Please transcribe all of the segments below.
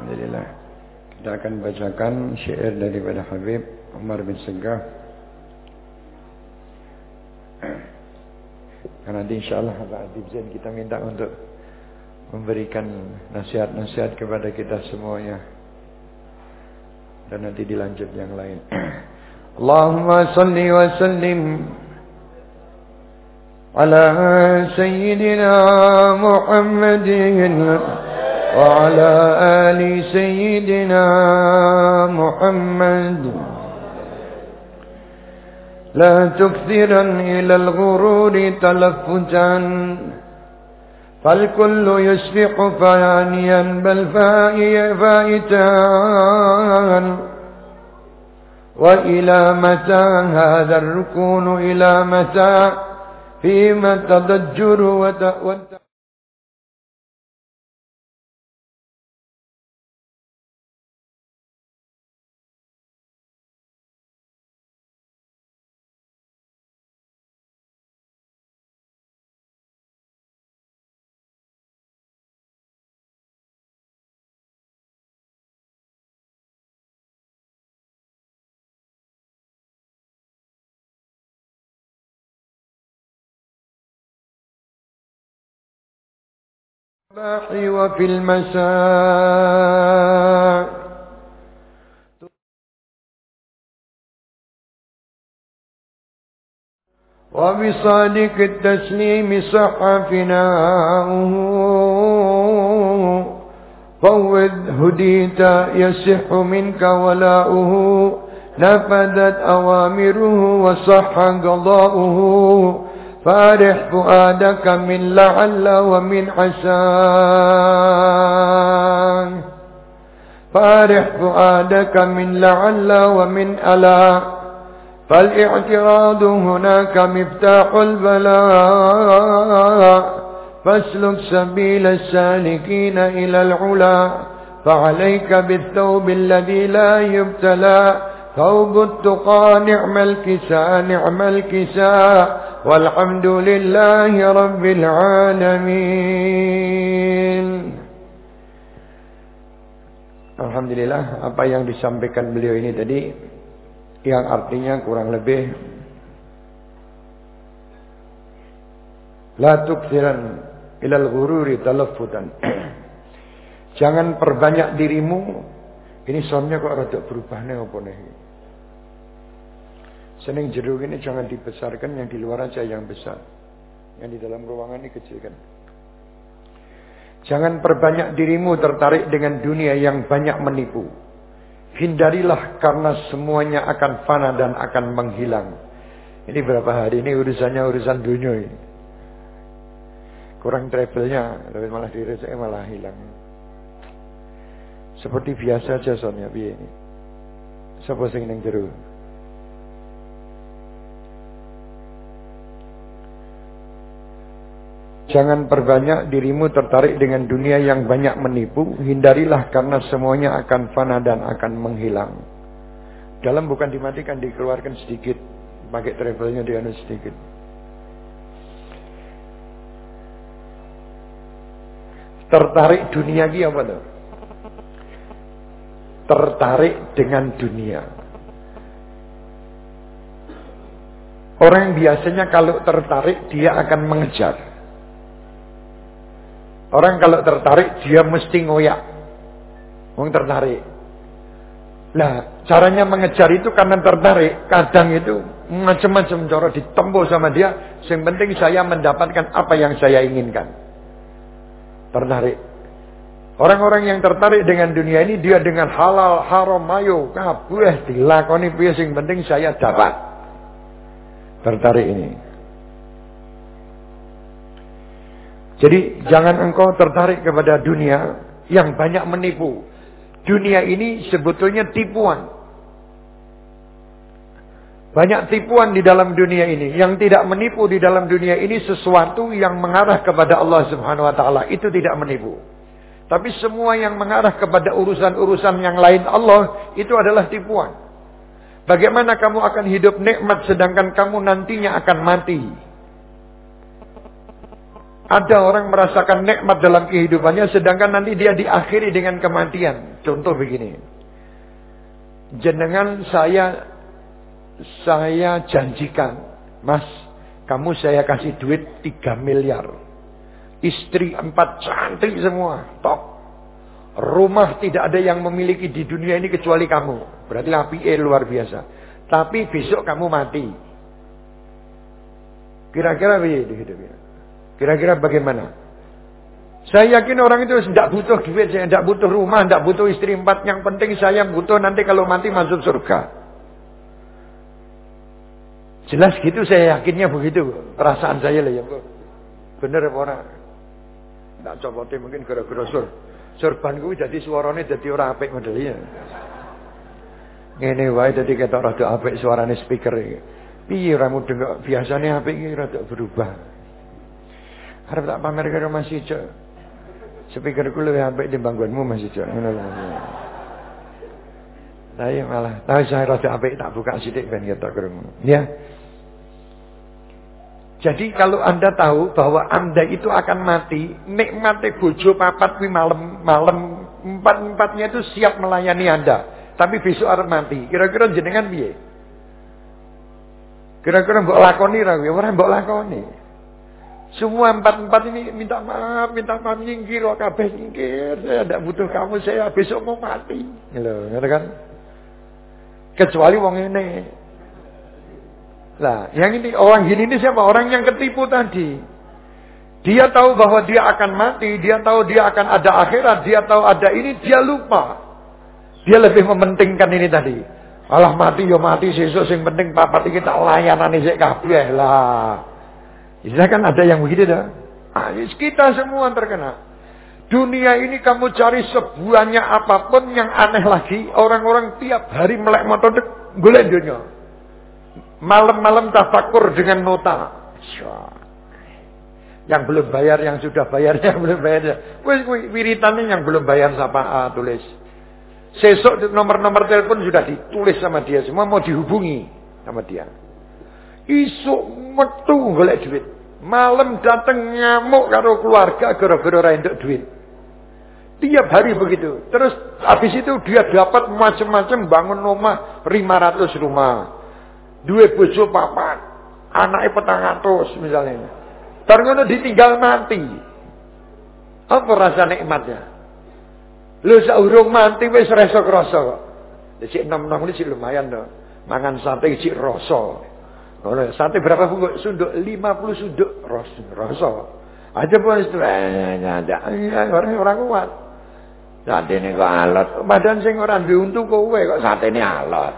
Alhamdulillah. Kita akan bacakan syair daripada Habib Umar bin Segaf. Karena nanti insya Allah Pak Adib Zain kita minta untuk memberikan nasihat-nasihat kepada kita semuanya. Dan nanti dilanjut yang lain. Allahumma salli wa sallim على سيدنا محمد وعلى آل سيدنا محمد. لا تكثرا إلى الغرور تلفجا فالكل يسبق فانيا بل فائتان. وإلى متى هذا الركون؟ إلى متى؟ فيما تضجر وت... الصباح وفي المساء. وبصادق التسليم صح فناؤه. فوض هديت يصح منك ولاؤه. نفذت أوامره وصح قضاؤه. فارح فؤادك من لعل ومن عسى فارح فؤادك من لعل ومن ألا. فالإعتراض هناك مفتاح البلاء. فاسلك سبيل السالكين إلى العلا. فعليك بالثوب الذي لا يبتلى. ثوب التقى نعم الكساء نعم الكساء والحمد لله رب العالمين Alhamdulillah apa yang disampaikan beliau ini tadi yang artinya kurang lebih la tuksiran ilal ghururi talaffutan jangan perbanyak dirimu ini soalnya kok rada berubah nih apa nih Seneng jeruk ini jangan dibesarkan, yang di luar aja yang besar. Yang di dalam ruangan ini kecilkan. Jangan perbanyak dirimu tertarik dengan dunia yang banyak menipu. Hindarilah karena semuanya akan fana dan akan menghilang. Ini berapa hari ini urusannya urusan dunia ini. Kurang travelnya, tapi malah saya malah hilang. Seperti biasa aja soalnya biar ini. Siapa sing neng jeruk? Jangan perbanyak dirimu tertarik dengan dunia yang banyak menipu. Hindarilah karena semuanya akan fana dan akan menghilang. Dalam bukan dimatikan, dikeluarkan sedikit. Pakai travelnya dia sedikit. Tertarik dunia dia apa tuh? Tertarik dengan dunia. Orang biasanya kalau tertarik dia akan mengejar. Orang kalau tertarik dia mesti ngoyak. Wong tertarik. Lah, caranya mengejar itu karena tertarik. Kadang itu macam-macam cara ditempuh sama dia. Yang penting saya mendapatkan apa yang saya inginkan. Tertarik. Orang-orang yang tertarik dengan dunia ini dia dengan halal haram mayo kabeh dilakoni piye sing penting saya dapat. Tertarik ini. Jadi jangan engkau tertarik kepada dunia yang banyak menipu. Dunia ini sebetulnya tipuan. Banyak tipuan di dalam dunia ini. Yang tidak menipu di dalam dunia ini sesuatu yang mengarah kepada Allah Subhanahu wa taala. Itu tidak menipu. Tapi semua yang mengarah kepada urusan-urusan yang lain Allah itu adalah tipuan. Bagaimana kamu akan hidup nikmat sedangkan kamu nantinya akan mati? Ada orang merasakan nikmat dalam kehidupannya sedangkan nanti dia diakhiri dengan kematian. Contoh begini. Jenengan saya saya janjikan, Mas, kamu saya kasih duit 3 miliar. Istri empat cantik semua, top. Rumah tidak ada yang memiliki di dunia ini kecuali kamu. Berarti api eh, luar biasa. Tapi besok kamu mati. Kira-kira begitu Kira-kira bagaimana? Saya yakin orang itu tidak butuh duit, saya tidak butuh rumah, tidak butuh istri empat. Yang penting saya butuh nanti kalau mati masuk surga. Jelas gitu saya yakinnya begitu. Perasaan saya lah ya. Bener apa orang? Tak copotin mungkin gara-gara sur. Surban gue jadi suaranya jadi orang apik modelnya. Ini wae jadi kita rada apik suaranya speaker iki. Piye ramu dengar biasanya apik iki rada berubah. Harap tak pamer karo Mas Ijo. Speakerku lebih apik di bangguanmu Mas Ijo. Ngono lho. Saya malah tahu saya rada apik tak buka sithik ben kita krungu. Ya. Jadi kalau Anda tahu bahwa Anda itu akan mati, nikmati bojo papat wi malam malam empat-empatnya itu siap melayani Anda. Tapi besok harus mati. Kira-kira jenengan piye? Kira-kira mbok lakoni ra ora mbok lakoni. Semua empat-empat ini minta maaf, minta maaf nyingkir, kabeh nyingkir. Saya tidak butuh kamu, saya besok mau mati. Loh, kan? Kecuali wong ini Nah, yang ini orang gini ini siapa? Orang yang ketipu tadi. Dia tahu bahwa dia akan mati, dia tahu dia akan ada akhirat, dia tahu ada ini, dia lupa. Dia lebih mementingkan ini tadi. Allah mati yo mati sesuk sing penting papat iki tak layanane sik kabeh lah. Bisa kan ada yang begitu dah. Ah, kita semua terkena. Dunia ini kamu cari sebuahnya apa pun yang aneh lagi, orang-orang tiap hari melek motor golek dunia. Malam-malam tafakur dengan nota. Yang belum bayar, yang sudah bayar, yang belum bayar. Wis wiritannya yang belum bayar siapa ah, tulis. Sesok nomor-nomor telepon sudah ditulis sama dia semua mau dihubungi sama dia. Isuk metu golek duit. Malam datang ngamuk karo keluarga gara-gara ora duit. Tiap hari begitu. Terus habis itu dia dapat macam-macam bangun rumah 500 rumah. Dua bojo papat. Petang atus misalnya. Ternyata ditinggal mati. Apa rasa nikmatnya? Lu saurung mati wis reso krasa kok. Sik enam-enam ini lumayan dong. Mangan sate sik rasa. Ngono, sate berapa bungkus? Sunduk 50 sunduk rasa. Rasa. Aja pun eh ada orang orang kuat. Sate ini kok alot. Badan sing ora duwe untu kowe kok sate ini alot.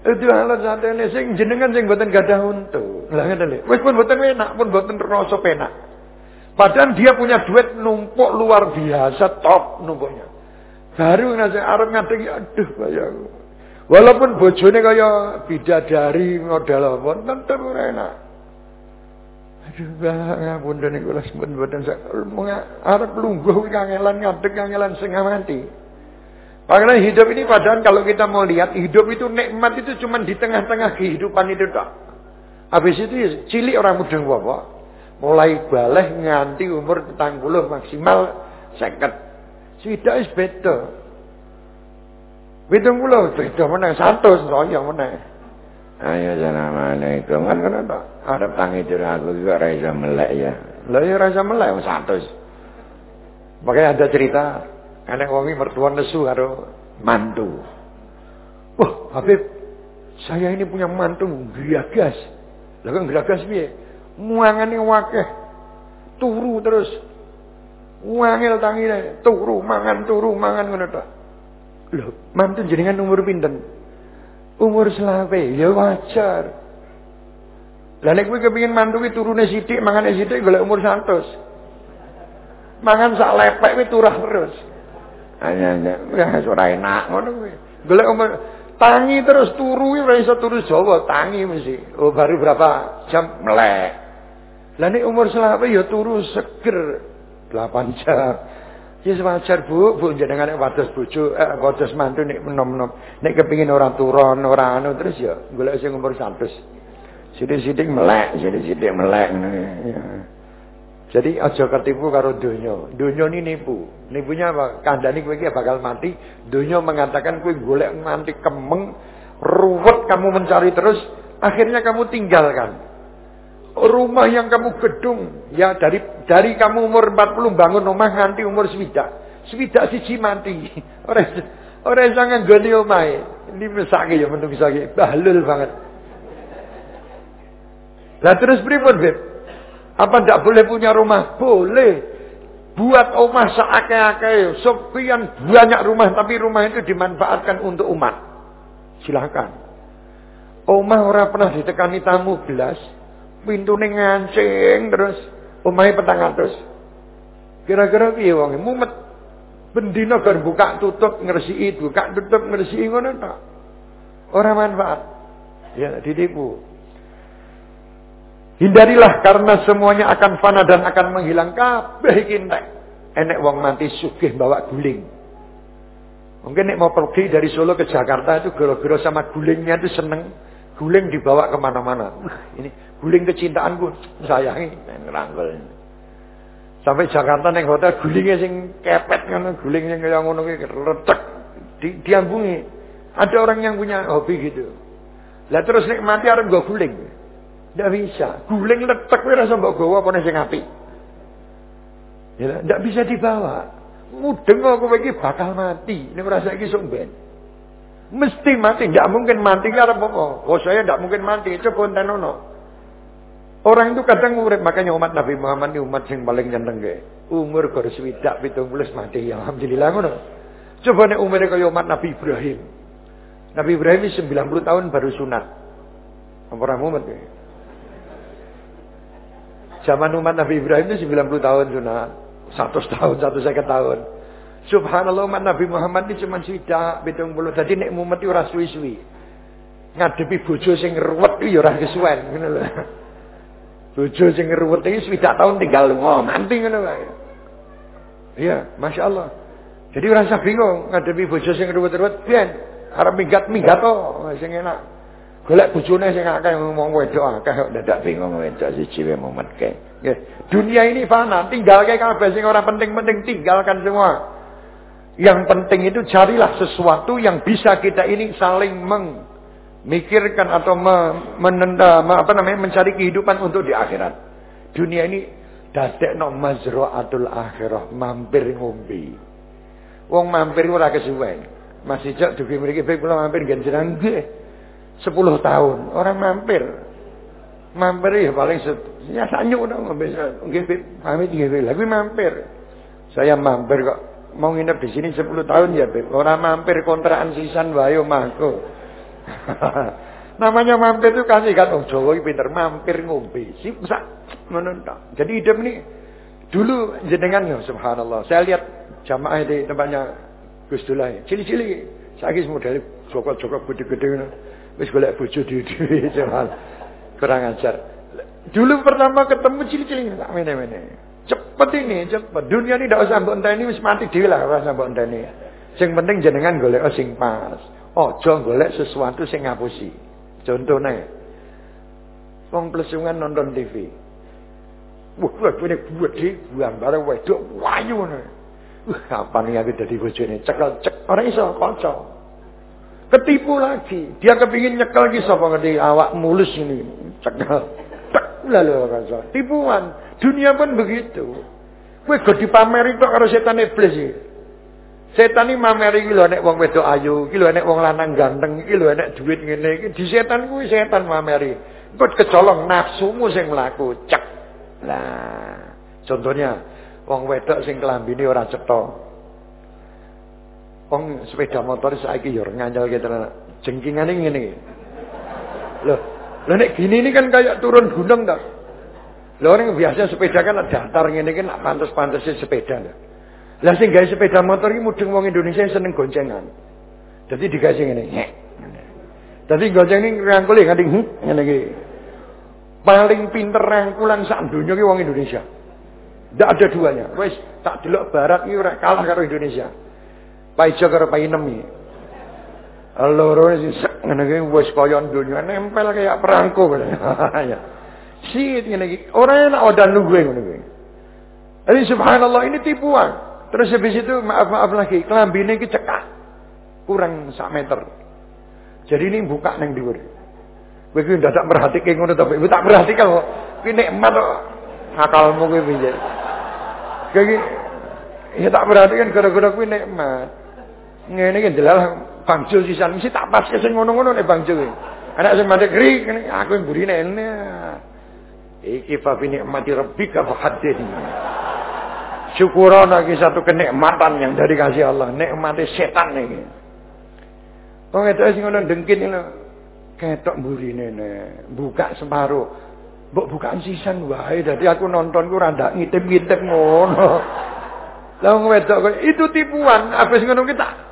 Itu alat santene sing jenengan sing mboten gadah untu. Lah ngene lho. Wis pun mboten enak, pun mboten rasa penak. Padahal dia punya duit numpuk luar biasa, top numpuknya. Baru nasi arep ngadeg aduh bayaku. Walaupun bojone kaya bidadari modal apa, tetep ora enak. Aduh, ngapunten niku lha pun mboten sak arep lungguh kangelan ngadeg kangelan sing mati. Karena hidup ini padahal kalau kita mau lihat hidup itu nikmat itu cuma di tengah-tengah kehidupan itu tak. Habis itu ya, cilik orang muda bapak. Mulai balik nganti umur petang puluh maksimal seket. Sudah is beda. Pitung puluh beda mana satu saya mana. Ayo assalamualaikum kan kan tak. Ada tangi diri aku juga rasa melek ya. Lah ya rasa melek satu. Makanya ada cerita karena wangi mertua nesu karo mantu. Wah, Habib, saya ini punya mantu geragas. Lah kan geragas piye? Muangane wakeh. Turu terus. Wangil tangine, turu mangan turu mangan ngono tok. Lho, mantu jenengan umur pinten? Umur selawe, ya wajar. Lah nek kowe kepengin mantu ki turune sithik, mangane sithik golek umur 100. Mangan sak lepek kuwi turah terus. Ya ora enak ngono kuwi. Golek tangi terus turu ora iso turu Jawa, tangi mesti. Oh baru berapa jam melek. Lah nek umur selawe ya turu seger 8 jam. Ya wajar Bu, Bu jenengan nek wados bojo, eh wados mantu nek menom-menom. Nek kepengin ora turun, ora anu terus ya golek sing umur 100. Sidik-sidik melek, sidik-sidik melek. Ya. Jadi aja ketipu karo donya. Donya ini nipu. Nipunya apa? Kandani kowe iki bakal mati. Donya mengatakan kowe golek nganti kemeng, ruwet kamu mencari terus, akhirnya kamu tinggalkan. Rumah yang kamu gedung, ya dari dari kamu umur 40 bangun rumah nganti umur swidak. Swidak siji mati. Ora ora iso nganggoni omahe. Ini mesake ya menungso iki, bahlul banget. Lah terus pripun, Beb? Apa tidak boleh punya rumah? Boleh. Buat rumah seakai-akai. Sekian banyak rumah. Tapi rumah itu dimanfaatkan untuk umat. Silahkan. Omah orang pernah ditekani tamu belas. Pintu ngancing terus. Omahnya petang atus. Kira-kira piye wong mumet. Bendina buka tutup ngersii, buka tutup ngersii ngono tak. Orang manfaat. Ya ditipu. Hindarilah karena semuanya akan fana dan akan menghilang kabeh iki Enek wong mati sugih bawa guling. Mungkin nek mau pergi dari Solo ke Jakarta itu gara-gara sama gulingnya itu seneng. Guling dibawa ke mana-mana. ini guling kecintaanku sayangi ngerangkul. Sampai Jakarta neng hotel gulingnya sing kepet kan guling yang kaya ngono ki retek di, diambungi. Ada orang yang punya hobi gitu. Lah terus nek mati arep nggo guling. Tidak bisa. Guling kowe rasa mbok gawa apa sing apik. Ya, tidak bisa dibawa. Mudeng kowe iki bakal mati. Ini merasa iki sok ben. Mesti mati, tidak mungkin mati karena apa? Oh saya tidak mungkin mati, coba tenono. Orang itu kadang urip makanya umat Nabi Muhammad ini umat yang paling nyenteng. Umur gor swidak pitung mati ya alhamdulillah ngono. Coba nek umure kaya umat Nabi Ibrahim. Nabi Ibrahim ini 90 tahun baru sunat. Apa umat ya? Zaman umat Nabi Ibrahim itu 90 tahun sunat. 100 tahun, 150 tahun. Subhanallah umat Nabi Muhammad ini cuma pitung puluh. Jadi nek mumet ora suwi-suwi. Ngadepi bojo sing ruwet iki ya ora kesuwen, ruwet iki swidak tahun tinggal lunga, wae. Iya, Masya Allah. Jadi rasa bingung ngadepi bojo sing ruwet-ruwet, biyen arep minggat-minggat to, sing enak. Golek bojone sing akeh ngomong wedok akeh kok dadak bingung wedok siji wae mumetke. Nggih. Dunia ini fana, tinggalke kabeh sing ora penting-penting tinggalkan semua. Yang penting itu carilah sesuatu yang bisa kita ini saling memikirkan atau menenda, apa namanya mencari kehidupan untuk di akhirat. Dunia ini dadekno mazraatul akhirah, mampir ngombe. Wong mampir ora kesuwen. Masih jak dugi mriki kula mampir ngen jeneng nggih. 10 tahun. Orang mampir. Mampir ya paling set ya sanyu dong nggih pamit nggih lagi mampir. Saya mampir kok. Mau nginep di sini 10 tahun ya Beb orang mampir kontrakan sisan wae omahku namanya mampir itu kasih kan oh Jawa pinter mampir ngombe. Sih bisa menonton jadi hidup ini dulu jenengan ya subhanallah. Saya lihat jamaah di tempatnya Gus Dulai. Cili-cili saya model jokot-jokot gede-gede Wis golek bojo dhewe-dhewe cuman kurang ajar. Dulu pertama ketemu cilik-cilik tak mene-mene. Cepet ini, cepet. Dunia ini tidak usah mbok enteni wis mati dhewe lah ora usah mbok enteni. Sing penting jenengan golek sing pas. Aja golek sesuatu sing ngapusi. Contohnya, wong plesungan nonton TV. Wah, wah, buat di gambar wedok wayu nih. Wah, kapan nih aku jadi bojone cekel cek orang iso kocok. Ketipu lagi. Dia kepingin nyekel lagi sapa ngerti awak mulus ini. Cekel. Tak lalu rasa. Tipuan. Dunia pun begitu. Kowe go dipameri tok karo setan iblis iki. Setan iki mameri iki lho nek wong wedok ayu, iki lho nek wong lanang ganteng, iki lho nek duit ngene iki di setan kuwi setan mameri. Engko kecolong nafsumu sing mlaku. Cek. Lah, contohnya wong wedok sing kelambine ora cetha. Wong sepeda motor saiki yo nganyel gitu Jengkingane ngene iki. Loh, lho nek gini ini kan kayak turun gunung ta. Lho orang biasa sepeda kan datar ngene iki nak pantes-pantese sepeda. Lah sing gawe sepeda motor iki mudeng wong Indonesia seneng goncengan. Dadi dikasih ngene. Dadi gonceng ini rangkuli nganti ngene iki. Paling pinter rangkulan sak donya ki wong Indonesia. Tidak ada duanya. Wes tak delok barat iki ora kalah karo Indonesia. Paijo karo painem iki. Loro sing ngene iki wis kaya donya nempel kayak perangko. ya. Sit ngene iki. Ora enak odan luwe ngono kuwi. Jadi subhanallah ini tipuan. Terus habis itu maaf-maaf lagi, kelambine iki cekak. Kurang sak meter. Jadi ini buka neng dhuwur. Kowe iki ndadak merhatike ngono to, Ibu tak perhatikan kok. Kuwi nikmat kok. Akalmu kuwi piye? Kowe ya tak perhatikan gara-gara kuwi nikmat. Ngene iki jelalah Bang Jul sisan mesti tak pas sing ngono-ngono nek Bang Jul. Anak sing mandek ri aku yang burine ini. Iki fa bi nikmati rabbika fahaddith. Syukuran lagi satu kenikmatan yang dari kasih Allah, nikmati setan iki. Wong itu sing ngono dengkin ngono. Ketok burine ne, buka separuh. Mbok bukaan sisan wae dadi aku nonton ku randa ngitip-ngitip ngono. Lah wong wedok itu tipuan, habis ngono kita tak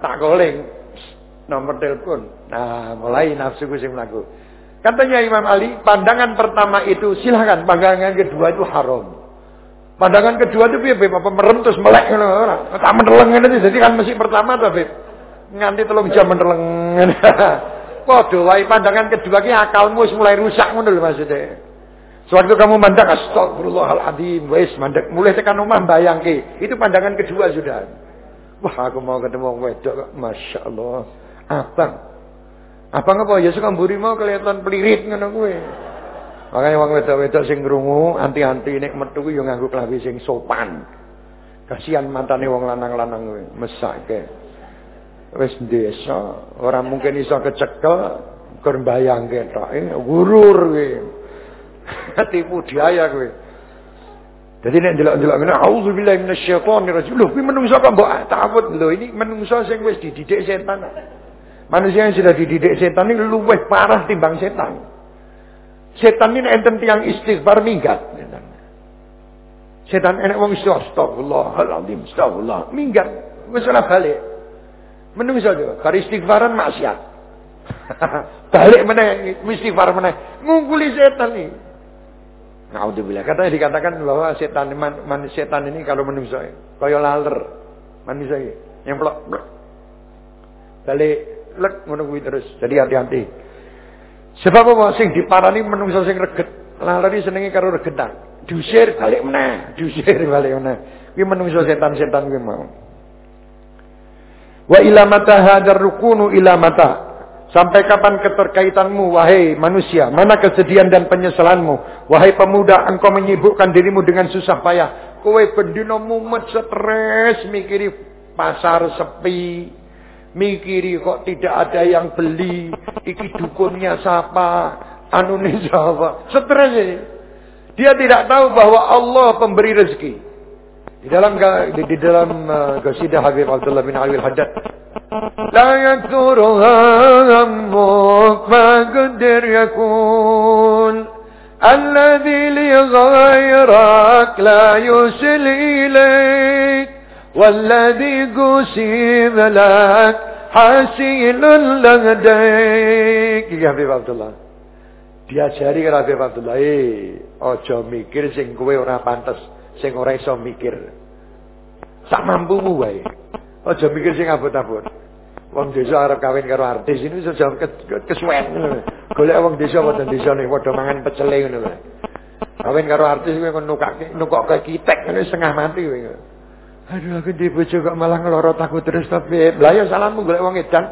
goling nomor telepon. Nah, mulai nafsu sing mlaku. Katanya Imam Ali, pandangan pertama itu silahkan, pandangan kedua itu haram. Pandangan kedua itu piye apa merem terus melek ngono ora. Tak mendeleng ngene jadi kan mesti pertama to, Beb. Nganti telung jam mendeleng. Padha wae pandangan kedua ki akalmu wis mulai rusak ngono maksudnya. Sewaktu kamu mandang astagfirullahaladzim, wis mandek mulai tekan omah bayangke. Itu pandangan kedua sudah. Wah, aku mau ketemu wong wedok Masya Allah. Abang. Abang apa? Ya suka mburi mau kelihatan pelirit ngono kuwi. Makanya wong wedok-wedok sing anti-anti nek metu yo nganggo klambi sing sopan. Kasihan matane wong lanang-lanang kuwi, mesake. Wis desa, ora mungkin iso kecekel kur bayangke tok. Eh, gurur kuwi. Tipu daya kuwi. Jadi nek ndelok-ndelok ngene auzubillahi minasyaitonir rajim. Lho kuwi menungso kok mbok takut lho ini menungso sing wis dididik setan. Manusia yang sudah dididik setan ini luwih parah timbang setan. Setan ini enten tiang istighfar minggat. Setan enak wong istighfar astagfirullahaladzim, astagfirullah. Minggat. Wis ora balik. Menungso yo, bar istighfaran maksiat. balik meneh istighfar meneh. Ngungkuli setan iki. Naudzubillah. Katanya dikatakan bahwa setan man, man, setan ini kalau manusia kaya laler manusia yang pelok balik lek ngono terus. Jadi hati-hati. Sebab apa sing diparani manusia sing reget. Laler iki senenge karo regetan. Diusir balik meneh, diusir balik meneh. Kuwi manusia setan-setan kuwi mau. Wa ila mata hadar rukunu ila mata Sampai kapan keterkaitanmu, wahai manusia? Mana kesedihan dan penyesalanmu? Wahai pemuda, engkau menyibukkan dirimu dengan susah payah. Kowe bendino mumet stres, mikiri pasar sepi. Mikiri kok tidak ada yang beli. Iki dukunnya siapa? Anu siapa? Stres ini. Dia tidak tahu bahwa Allah pemberi rezeki. Di dalam di, di dalam uh, Habib Abdullah bin Ali Al-Haddad La yakturuha hammuk faqdir yakun Alladhi li ghayrak la yusil ilayk Walladhi qusim lak hasilun lagdaik Ya Habib Abdullah Diajari ke Habib Abdullah Eh, ojo mikir sing kowe ora pantes sing ora iso mikir. Sak mampumu wae. Aja mikir sing abot-abot. Wong desa arep kawin karo artis ini iso kesuwen ngono. Golek wong desa padha desane padha mangan pecele ngono lho. Kawin karo artis kuwi kon nukake nukokke kitek ngene setengah mati kowe. Aduh aku di bojo kok malah ngelorot aku terus tapi lah ya salammu golek wong edan.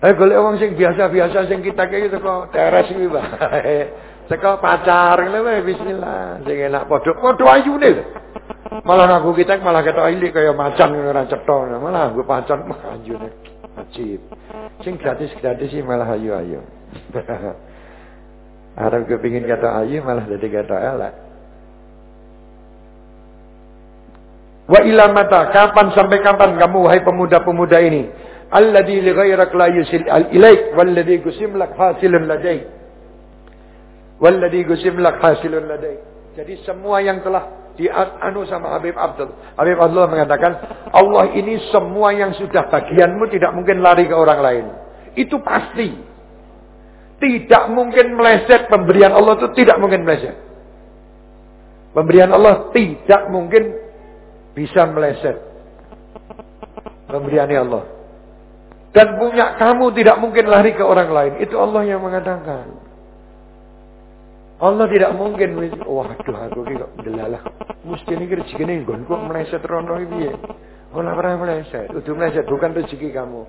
Eh golek wong sing biasa-biasa sing kita kayak gitu kok teres kuwi bae. Teko pacar ngene wae bismillah. Sing enak padha padha ayune. Malah aku kita malah ketok ilik kaya macan ngono ora cetha. Malah aku pacar mah ayune. Ajib. Sing gratis-gratis sih malah ayu-ayu. Arab kepingin kata ayu malah jadi kata elek. Wa ila mata, kapan sampai kapan kamu wahai pemuda-pemuda ini? Alladhi li ghairak la yusil ilaik walladhi gusim lak hasilun ladaik. Walladhi gusim lak hasilun ladai. Jadi semua yang telah dianu sama Habib Abdul. Habib Abdul mengatakan, Allah ini semua yang sudah bagianmu tidak mungkin lari ke orang lain. Itu pasti. Tidak mungkin meleset pemberian Allah itu tidak mungkin meleset. Pemberian Allah tidak mungkin bisa meleset. Pemberiannya Allah. Dan punya kamu tidak mungkin lari ke orang lain. Itu Allah yang mengatakan. Allah tidak mungkin waduh aku ki kok delalah. Mesti ini rezekine nggon kok meleset rono piye. Ora pernah meleset. Udah meleset bukan rezeki kamu.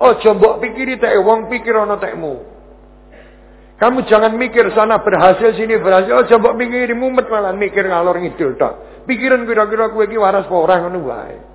Oh coba pikiri tak wong pikir ana tekmu. Kamu jangan mikir sana berhasil sini berhasil. Oh coba pikir mumet malah mikir ngalor ngidul tok. Pikiran kira-kira kowe iki waras apa ora ngono wae.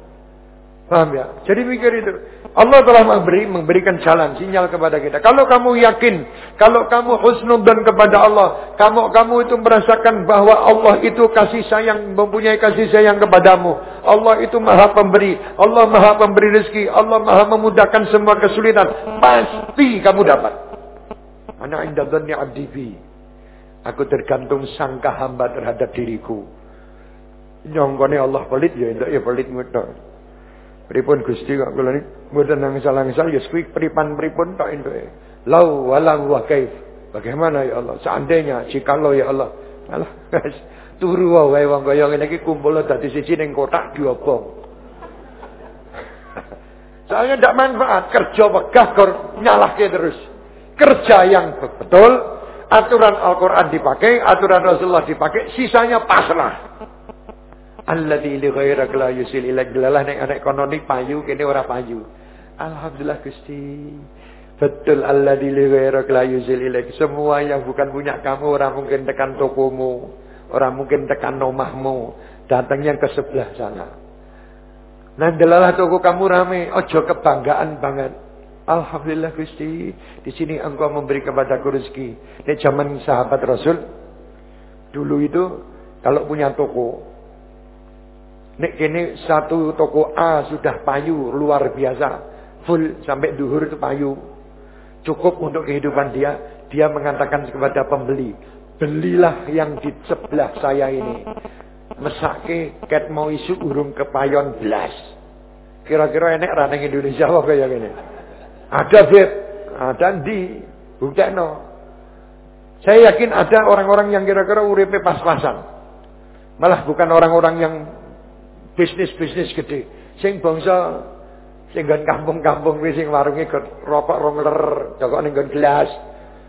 Paham ya? Jadi mikir itu. Allah telah memberi, memberikan jalan, sinyal kepada kita. Kalau kamu yakin, kalau kamu husnudan kepada Allah, kamu kamu itu merasakan bahwa Allah itu kasih sayang, mempunyai kasih sayang kepadamu. Allah itu maha pemberi, Allah maha pemberi rezeki, Allah maha memudahkan semua kesulitan. Pasti kamu dapat. Ana inda dhanni abdi Aku tergantung sangka hamba terhadap diriku. Nyongkone Allah pelit ya, ya pelit mudah. Pripun Gusti kok kula niki mboten nangsal-nangsal ya kuwi pripan-pripun tok entuke. Lau walau wa kaif. Bagaimana ya Allah? Seandainya jikalau ya Allah. Alah. Turu wae wong kaya ngene iki kumpul dadi siji ning kotak diobong. Soalnya tidak manfaat kerja wegah kor nyalahke terus. Kerja yang betul, aturan Al-Qur'an dipakai, aturan Rasulullah dipakai, sisanya pasrah. Alladzi li ghairak la yusil ila gelalah nek anak kono payu kene ora payu. Alhamdulillah Gusti. Betul alladzi li ghairak la yusil. Semua yang bukan punya kamu ora mungkin tekan tokomu, ora mungkin tekan nomahmu. Datangnya ke sebelah sana. Nah delalah toko kamu rame, ojo kebanggaan banget. Alhamdulillah Gusti, di sini engkau memberi kepada rezeki. Di zaman sahabat Rasul, dulu itu kalau punya toko, Nek kene satu toko A sudah payu luar biasa. Full sampai duhur itu payu. Cukup untuk kehidupan dia. Dia mengatakan kepada pembeli. Belilah yang di sebelah saya ini. Mesake ket mau isu urung kepayon belas. Kira-kira enek raneng Indonesia apa kayak gini. Ada beb. Ada di. no. Saya yakin ada orang-orang yang kira-kira uripe pas-pasan. Malah bukan orang-orang yang bisnis-bisnis gede. Sing bangsa sing nggon kampung-kampung kuwi sing warunge rokok rong ler, jokok ning gelas.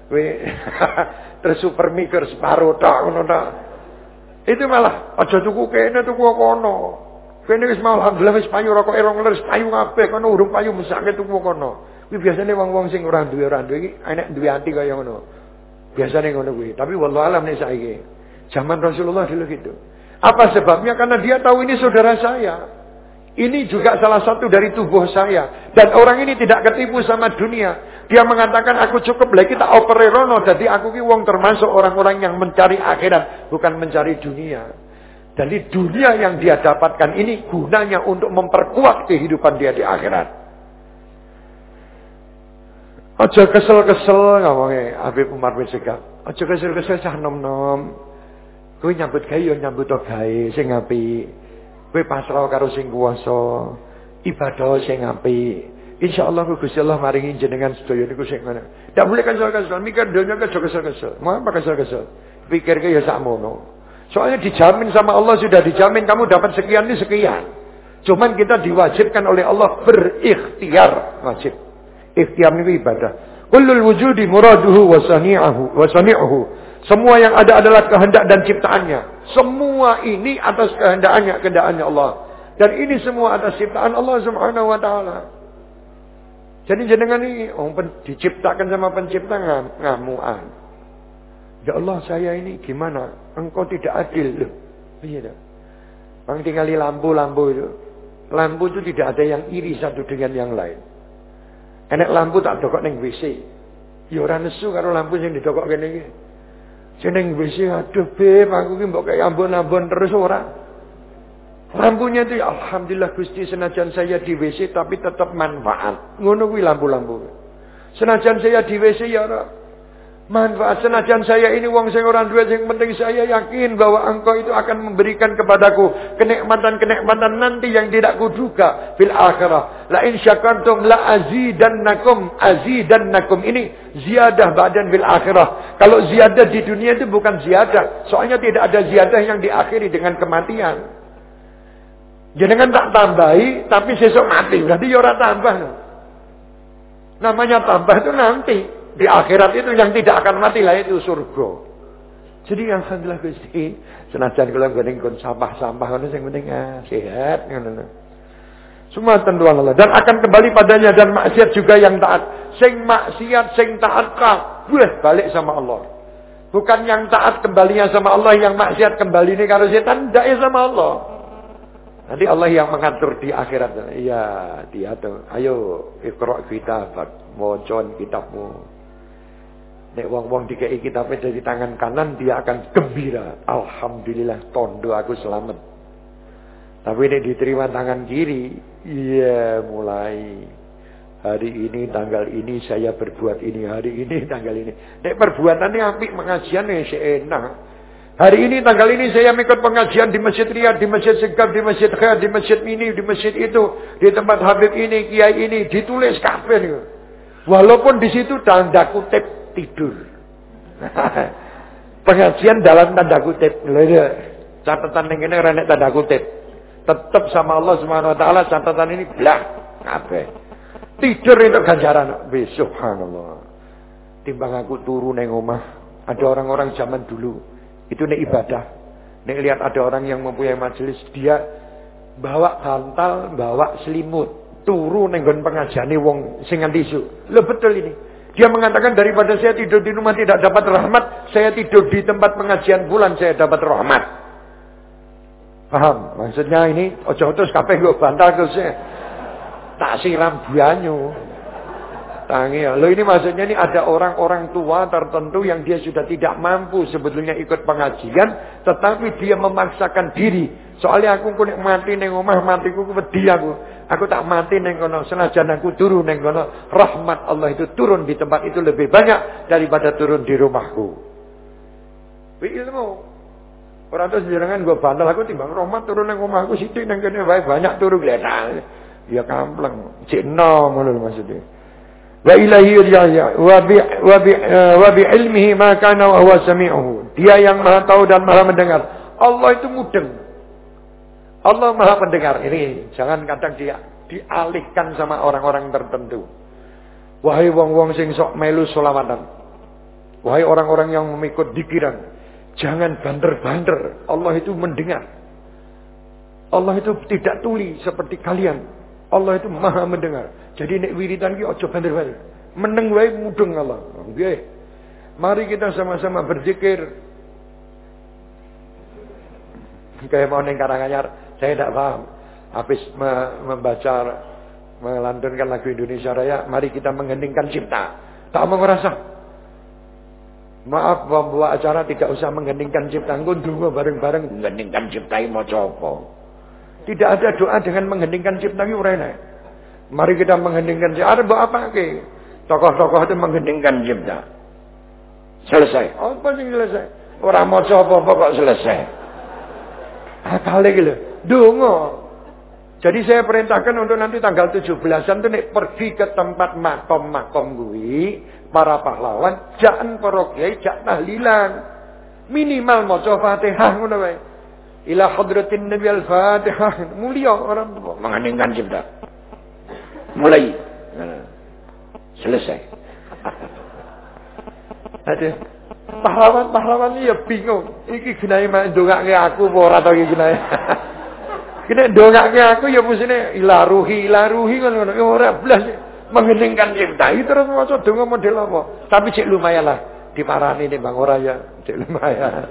Kuwi terus super mikir separo tok ngono tok. Itu malah aja tuku kene tuku kono. Kene wis mau alhamdulillah wis payu rokok rong ler, payu kabeh kono urung payu mesake tuku kono. Kuwi biasane wong-wong sing ora duwe ora duwe iki enek duwe ati kaya ngono. Biasane ngono kuwi. Tapi wallahu alam nek saiki. Zaman Rasulullah dulu gitu. Apa sebabnya? Karena dia tahu ini saudara saya. Ini juga salah satu dari tubuh saya. Dan orang ini tidak ketipu sama dunia. Dia mengatakan aku cukup lagi kita opererono. Jadi aku ki wong termasuk orang-orang yang mencari akhirat. Bukan mencari dunia. Jadi dunia yang dia dapatkan ini gunanya untuk memperkuat kehidupan dia di akhirat. Aja kesel-kesel ngomongnya Habib Umar bin. Aja kesel-kesel cah nom-nom. Kowe nyambut gawe yo nyambut gawe sing apik. Kowe pasrah karo sing kuwasa. Ibadah sing apik. Insyaallah Gusti Allah maringi jenengan sedaya niku sing ngono. Ndak boleh kesel-kesel, mikir donya kesel kesel-kesel. Mau apa kesel-kesel? Pikirke ya sakmono. Soalnya dijamin sama Allah sudah dijamin kamu dapat sekian ini sekian. Cuman kita diwajibkan oleh Allah berikhtiar wajib. Ikhtiar itu ibadah. Kullul wujudi muraduhu wa sani'uhu wa sani'uhu. Semua yang ada adalah kehendak dan ciptaannya. Semua ini atas kehendaknya, kehendakannya Allah. Dan ini semua atas ciptaan Allah Subhanahu wa taala. Jadi jenengan ini oh, diciptakan sama pencipta ngamuan. Ya Allah saya ini gimana? Engkau tidak adil loh. Iya. Bang tinggali lampu-lampu itu. Lampu itu tidak ada yang iri satu dengan yang lain. Enak lampu tak dokok neng WC. Ya ora nesu karo lampu yang didokok kene iki. Jeneng WC aduh beb aku ki mbok kayak ambon-ambon terus ora. Lampunya itu ya alhamdulillah Gusti senajan saya di WC tapi tetap manfaat. Ngono kuwi lampu-lampu. Senajan saya di WC ya ora manfaat senajan saya ini wong sing ora duwe sing penting saya yakin bahwa engkau itu akan memberikan kepadaku kenikmatan-kenikmatan nanti yang tidak kuduga fil akhirah. La in syakartum la azidannakum azidannakum. Ini ziyadah badan fil akhirah. Kalau ziyadah di dunia itu bukan ziyadah. Soalnya tidak ada ziyadah yang diakhiri dengan kematian. Jangan tak tambahi tapi sesok mati. Berarti ya ora tambah. Namanya tambah itu nanti. Di akhirat itu yang tidak akan mati lah itu surga. Jadi alhamdulillah Gusti, senajan kula nggone kon sampah-sampah ngono sing penting ah, sehat ngono. Semua tentuan Allah dan akan kembali padanya dan maksiat juga yang taat. Sing maksiat sing taat kabeh balik sama Allah. Bukan yang taat kembalinya sama Allah, yang maksiat kembali ini kalau setan tidak ya sama Allah. Nanti Allah yang mengatur di akhirat. Iya, dia tuh. Ayo ikra kitab, wocon kitabmu. Nek wong-wong dikei kitabnya dari tangan kanan dia akan gembira. Alhamdulillah tondo aku selamat. Tapi ini diterima tangan kiri, iya mulai hari ini tanggal ini saya berbuat ini, hari ini tanggal ini. Nek perbuatannya apik mengajian ya enak. Hari ini tanggal ini saya ikut pengajian di Masjid Riyad, di Masjid Segaf, di Masjid Khair, di Masjid ini, di Masjid itu, di tempat Habib ini, Kiai ini, ditulis kafe Walaupun di situ tanda kutip tidur. Pengajian dalam tanda kutip. Catatan yang ini renek tanda kutip. Tetap sama Allah Subhanahu wa taala catatan ini belah kabeh. Tidur itu ganjaran. Wis subhanallah. Timbang aku turu neng omah, ada orang-orang zaman dulu itu nek ibadah. Nek lihat ada orang yang mempunyai majelis, dia bawa bantal, bawa selimut, turu neng pengajian wong sing nganti Lo betul ini. Dia mengatakan daripada saya tidur di rumah tidak dapat rahmat, saya tidur di tempat pengajian bulan saya dapat rahmat. Paham? Maksudnya ini ojo terus kape gue bantal ke saya. Tak siram banyu. Tangi ya. Lo ini maksudnya ini ada orang-orang tua tertentu yang dia sudah tidak mampu sebetulnya ikut pengajian, tetapi dia memaksakan diri. Soalnya aku kunik mati neng omah matiku wedi aku. Aku tak mati neng kono senajan aku turun neng kono. Rahmat Allah itu turun di tempat itu lebih banyak daripada turun di rumahku. Wi ilmu. Orang tuh sejarangan gue bandel aku timbang rahmat turun neng rumahku situ neng kene banyak turun geledah. Ya kampleng. Cik ngono maksudnya. Wa ilahi ya ilmihi ma kana wa huwa. Dia yang Maha tahu dan Maha mendengar. Allah itu mudeng. Allah maha pendengar. Ini jangan kadang dia dialihkan sama orang-orang tertentu. Wahai wong-wong sing sok melu solawatan. Wahai orang-orang yang mengikut dikiran. Jangan banter-banter. Allah itu mendengar. Allah itu tidak tuli seperti kalian. Allah itu maha mendengar. Jadi nek wiridan ki ojo banter-banter. Meneng wae mudeng Allah. Nggih. Mari kita sama-sama berzikir. Kayak mau neng Karanganyar. Saya tidak paham. Habis me membaca, melantunkan lagu Indonesia Raya, mari kita mengheningkan cipta. Tak mau merasa. Maaf pembawa acara tidak usah mengheningkan cipta. Engko bareng-bareng mengheningkan cipta mau coba. Tidak ada doa dengan mengheningkan cipta ini ora Mari kita mengheningkan cipta. Ada apa ke? Tokoh-tokoh itu mengheningkan cipta. Selesai. Apa sih selesai? Orang mau coba apa kok selesai? Akal gitu. Dungo. Jadi saya perintahkan untuk nanti tanggal 17-an itu nih pergi ke tempat makom-makom gue, para pahlawan, jangan kiai, jak tahlilan. Minimal maca Fatihah ngono wae. Ila hadratin Nabi al-Fatihah. Mulia orang mengeningkan cipta. Mulai. Nah, selesai. Ada pahlawan-pahlawan ini ya bingung. Iki ginai mak ndongake aku apa ora to iki. Kena dongake aku ya mestine ilaruhi ilaruhi ngono ya ora blas mengheningkan cinta. Itu terus maca donga model apa? Tapi cek lumayan lah diparani nih Bang ora ya, cek lumayan.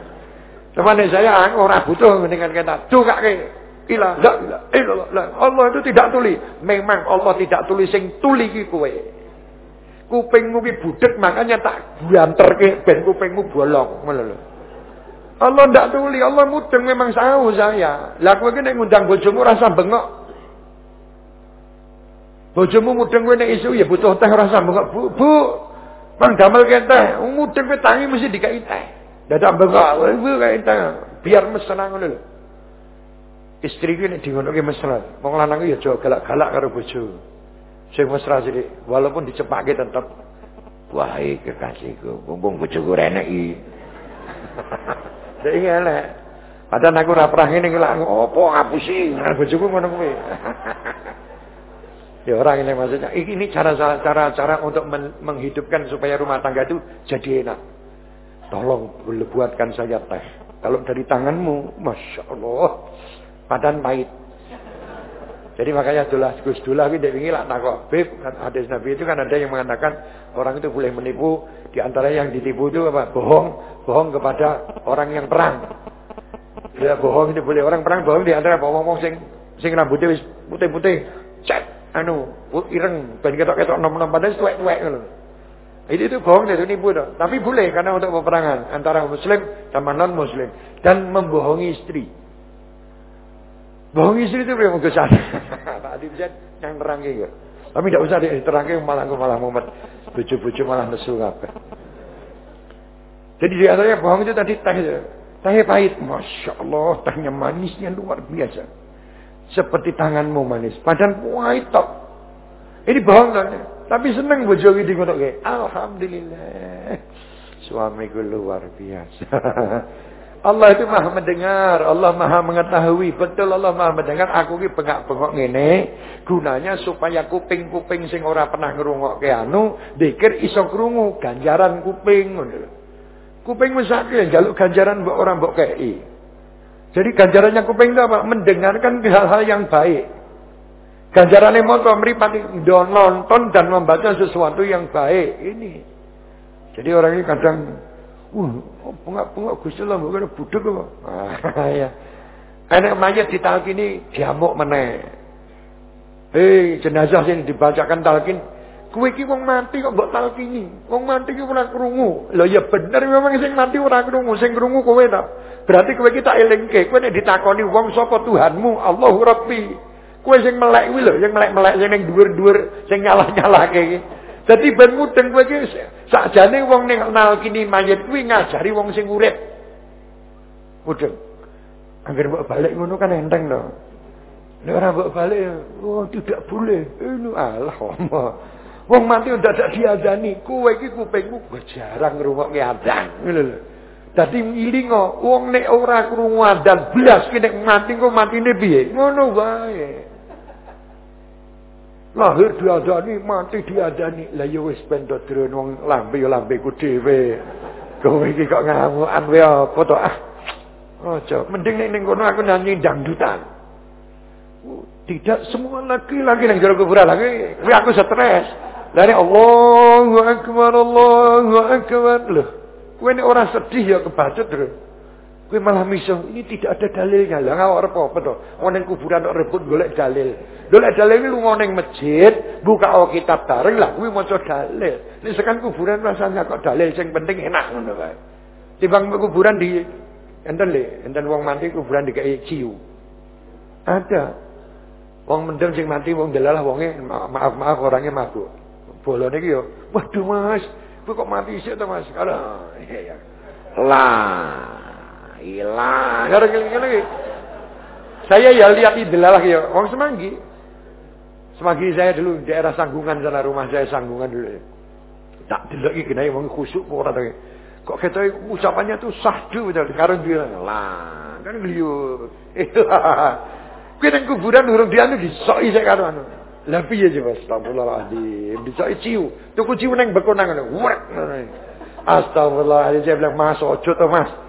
Cuman saya aku ora butuh mendingan kita dongake ilah la ilah Allah itu tidak tuli. Memang Allah tidak tuli sing tuli ki kowe. Kupingmu ki budek makanya tak buanterke ben kupingmu bolong ngono lho. Allah ndak tuli, Allah mudeng memang tahu saya. Lah kowe kene ngundang bojomu rasa bengok. Bojomu mudeng kowe nek isu ya butuh teh rasa bengok. Bu, bu. Mang damel teh, mudeng kowe tangi mesti dikai teh. Dadak bengok, bu kae teh. Biar mesra ngono lho. Istri ku nek dingonoke mesra. Wong lanang ya aja galak-galak karo bojo. Sing mesra sithik, walaupun dicepake tetep Wahai kekasihku, mumpung bojoku renek iki. Saiki elek. Padahal aku ora pernah ngene iki lak opo ngapusi, bojoku ngono kuwi. Ya orang ini maksudnya ini cara cara cara untuk menghidupkan supaya rumah tangga itu jadi enak. Tolong buatkan saya teh. Kalau dari tanganmu, masya Allah, padan pahit. Jadi makanya itulah Gus Dullah ini wingi lah takok beb hadis Nabi itu kan ada yang mengatakan orang itu boleh menipu di antara yang ditipu itu apa? Bohong, bohong kepada orang yang perang. Ya bohong itu boleh orang perang bohong di antara bohong-bohong sing sing rambutnya putih-putih. Cek anu ireng ben ketok-ketok nom-nom padahal tuwek-tuwek ngono. Itu itu bohong itu nipu dong. Tapi boleh karena untuk peperangan antara muslim sama non muslim dan membohongi istri. Bohongi istri itu memang kesal. Pak Adi bisa yang terang ya. Tapi tidak usah diterangke malah aku malah mumet. Bucu-bucu malah nesu kabeh. Jadi di antaranya bohong itu tadi teh teh pahit. Masya Allah, tehnya manisnya luar biasa. Seperti tanganmu manis. Padahal pahit tok. Ini bohong? Tapi seneng bojo iki ngono Alhamdulillah. Suamiku luar biasa. Allah itu maha mendengar, Allah maha mengetahui. Betul Allah maha mendengar. Aku ini bengak-bengok ngene, gunanya supaya kuping-kuping sing ora pernah ngrungokke anu, dikir iso krungu ganjaran kuping. Kuping wis akeh njaluk ganjaran mbok ora mbok kei. Jadi ganjarannya kuping itu apa? Mendengarkan hal-hal yang baik. Ganjarannya moto meripati nonton dan membaca sesuatu yang baik. Ini. Jadi orang ini kadang, uh, pengak-pengak Gusti Allah bukan budek kok. Ah, ya. Di talkin diamuk meneh. Hei, jenazah yang dibacakan talkin, Kowe iki wong mati kok mbok talkini. Wong mati iki ora krungu. Lho ya bener memang sing mati ora krungu, sing krungu kowe ta. Berarti kowe iki tak elingke. Kowe ditakoni wong sapa Tuhanmu? Allahu Rabbi. Kowe sing melek kuwi lho, sing melek-melek sing ning dhuwur-dhuwur, sing nyalah-nyalahke iki. Dadi ben mudeng kowe iki sakjane wong ning nalkini mayit kuwi ngajari wong sing urip. Mudeng. Angger mbok balik ngono kan enteng to. Nek ora mbok balik, oh tidak boleh. Ini Allah. Wong mati udah ada diadani, kowe iki kupingmu jarang ngrungokke adzan. Ngono lho. Dadi ilingo, wong nek ora krungu adzan blas ki mati kok matine piye? Ngono wae. Lahir diadani, mati diadani. Lah ya wis ben dodron wong lambe ya lambeku dhewe. Kowe iki kok ngamukan wae apa to ah? Aja, mending nek ning kono aku nyanyi dangdutan. Tidak semua laki-laki yang jalan kuburan lagi, aku stres. Dari Allahu Akbar, Allahu Akbar. Loh, kowe nek ora sedih ya kebacut terus. Kowe malah miso, ini tidak ada dalilnya. Lah ngawak apa to? Wong ning kuburan kok rebut golek dalil. Golek dalil iki lunga ning masjid, buka kitab bareng lah kuwi maca dalil. Nek sekan kuburan rasanya kok dalil sing penting enak ngono kae. Timbang kuburan di enten le, enten wong mati kuburan di kayak ciu. Ada. Wong mendem sing mati wong delalah wonge maaf maaf orangnya mabuk. Bolone iki yo, waduh Mas, kok mati sih to Mas? Alah, ya. Lah, ilang. Saya ya lihat idelalah ya, wong semanggi. Semanggi saya dulu daerah Sanggungan sana rumah saya Sanggungan dulu. Tak delok iki kena wong khusuk ora. Kok kita ucapannya tuh sahdu betul. Karo dia lah, kan liyo. Kuwi nang kuburan urung dianu disoki sik karo anu. Lah piye coba astagfirullahaladzim. Bisa ciu. Tuku ciu neng bekonang ngono. Astagfirullahaladzim. Saya bilang, "Mas, ojo to, Mas."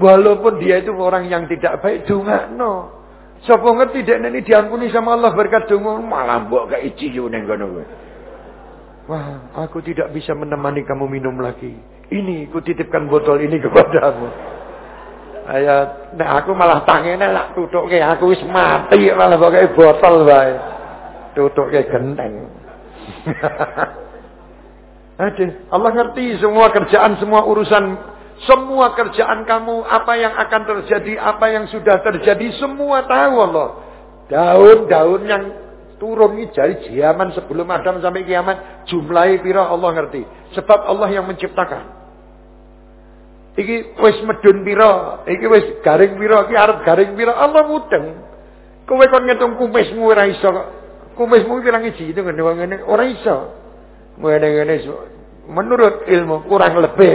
Walaupun dia itu orang yang tidak baik, no. Sapa ngerti dek ini diampuni sama Allah berkat donga malah mbok gak ciu neng kono Wah, aku tidak bisa menemani kamu minum lagi. Ini, aku titipkan botol ini kepadamu. Ayat, nah aku malah tangene lah tutuke aku wis mati malah pakai botol bae tutuke genteng. Aduh, Allah ngerti semua kerjaan, semua urusan, semua kerjaan kamu, apa yang akan terjadi, apa yang sudah terjadi, semua tahu Allah. Daun-daun yang turun ini dari zaman sebelum Adam sampai kiamat, jumlahi pira Allah ngerti. Sebab Allah yang menciptakan. Iki wis medun pira, iki wis garing pira, iki arep garing pira, Allah mudeng. Kowe kon ngitung kumismu ora iso kok kumismu bilang isi itu wong ngene ora iso. Ngene-ngene menurut ilmu kurang lebih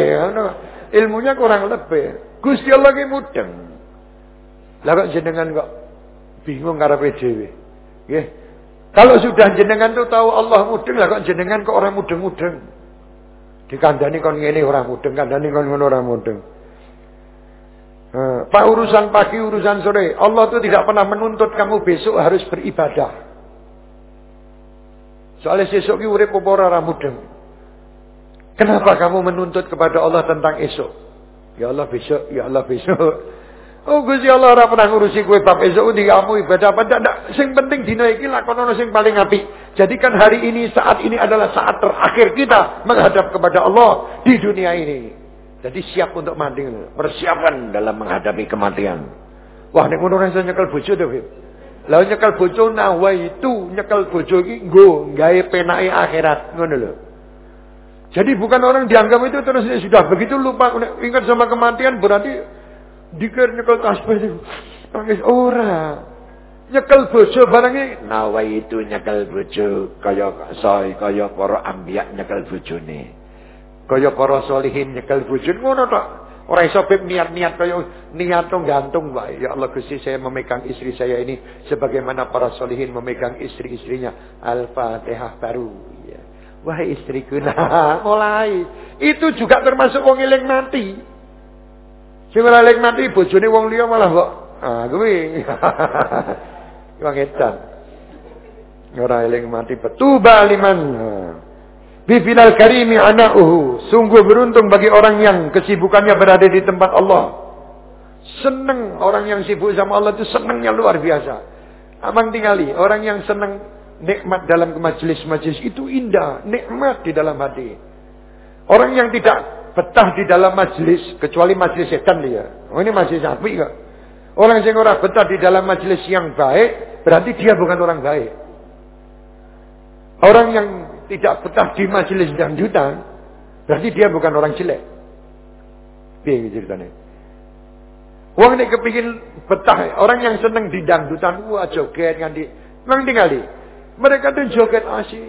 ilmunya kurang lebih. Gusti Allah ki mudeng. Lah kok jenengan kok bingung karepe dhewe. Nggih. Kalau sudah jenengan tuh tahu Allah mudeng lah kok jenengan kok orang mudeng-mudeng. Dikandani kon ngene orang mudeng, kandani kon ngono orang mudeng. Pak urusan pagi, urusan sore. Allah tuh tidak pernah menuntut kamu besok harus beribadah. Soalnya besok ki urip apa ora mudeng. Kenapa kamu menuntut kepada Allah tentang esok? Ya Allah besok, ya Allah besok. Oh Gusti Allah ora pernah ngurusi kowe bab esuk ndi kamu ibadah apa ndak. Sing penting dina iki lakonono sing paling apik. Jadikan hari ini saat ini adalah saat terakhir kita menghadap kepada Allah di dunia ini. Jadi siap untuk mati, persiapan dalam menghadapi kematian. Wah nek ngono rasa nyekel bojo to, Bib. Lah nyekel bojo nawa itu nyekel bojo iki nggo gawe penake akhirat, ngono lho. Jadi bukan orang dianggap itu terus sudah begitu lupa ingat sama kematian berarti dikir nyekel tasbih itu. Nangis ora. Nyekel bojo barangnya nawa itu nyekel bojo. Kaya soy kaya para ambiak nyekel bojone. Kaya para solihin nyekel bojo. Ngono tok. Ora iso niat-niat kaya niat tuh gantung wae ya Allah Gusti saya memegang istri saya ini sebagaimana para solihin memegang istri-istrinya. Al-fatihah baru. Ya wahai istriku nah mulai itu juga termasuk wong eling mati Sing ora lek mati bojone wong liya malah kok ah kuwi. Wong edan. Ora eling mati betuba liman. Bibilal karimi anauhu. Sungguh beruntung bagi orang yang kesibukannya berada di tempat Allah. Seneng orang yang sibuk sama Allah itu senengnya luar biasa. Amang tinggali orang yang seneng nikmat dalam majelis-majelis itu indah, nikmat di dalam hati. Orang yang tidak betah di dalam majlis kecuali majlis setan dia. Oh ini majlis api kok. Orang yang ora betah di dalam majlis yang baik berarti dia bukan orang baik. Orang yang tidak betah di majlis dangdutan berarti dia bukan orang jelek. Piye ceritanya? Wong ini kepingin betah, orang yang seneng di dangdutan, wah joget nganti, memang tinggal Mereka tuh joget asik,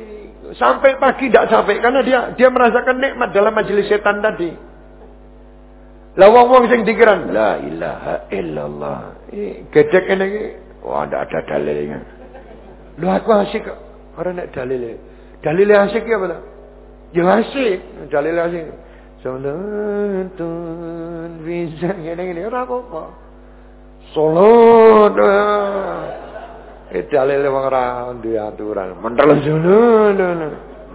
Sampai pagi tidak capek karena dia dia merasakan nikmat dalam majelis setan tadi. Lah wong-wong sing dikiran la ilaha illallah. Eh, gedek ini wah ndak ada dalilnya. Lu aku asik kok. Ora nek dalile. Dalile asik ya apa Ya asik, dalile asik. Salatun bisa ngene-ngene ora apa-apa. Salat. Eh dalile wong ora duwe aturan. Mentel ngono.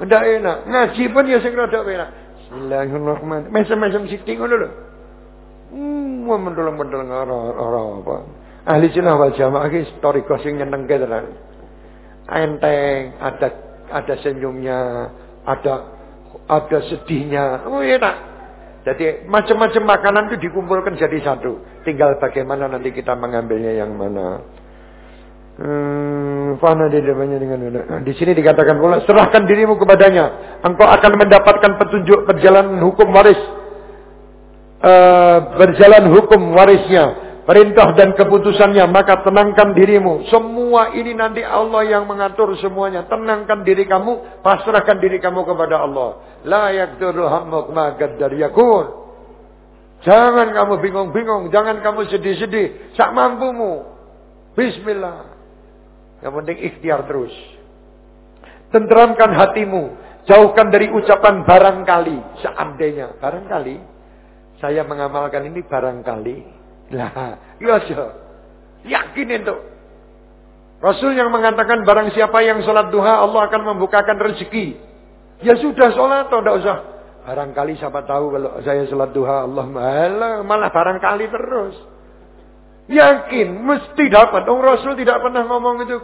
Ndak enak. Ngaji pun ya sing rada enak. Bismillahirrahmanirrahim. Mesem-mesem sithik ngono lho. Hmm, mentel-mentel ora ora apa. Ahli sunnah wal jamaah iki storiko sing nyenengke tenan. Enteng, ada ada senyumnya, ada ada sedihnya. Oh enak. Jadi macam-macam makanan itu dikumpulkan jadi satu. Tinggal bagaimana nanti kita mengambilnya yang mana. Hmm, fana di depannya dengan Di sini dikatakan pula, serahkan dirimu kepadanya. Engkau akan mendapatkan petunjuk perjalanan hukum waris. Uh, hukum warisnya. Perintah dan keputusannya. Maka tenangkan dirimu. Semua ini nanti Allah yang mengatur semuanya. Tenangkan diri kamu. Pasrahkan diri kamu kepada Allah. La ma gaddar yakun. Jangan kamu bingung-bingung. Jangan kamu sedih-sedih. Sak mampumu. Bismillah. Yang penting ikhtiar terus. Tenteramkan hatimu. Jauhkan dari ucapan barangkali. Seandainya. Barangkali. Saya mengamalkan ini barangkali. Lah. Ya Yakin itu. Rasul yang mengatakan barang siapa yang sholat duha Allah akan membukakan rezeki. Ya sudah sholat atau tidak usah. Barangkali siapa tahu kalau saya sholat duha Allah malah, malah barangkali terus. Yakin, mesti dapat. Oh, Rasul tidak pernah ngomong itu.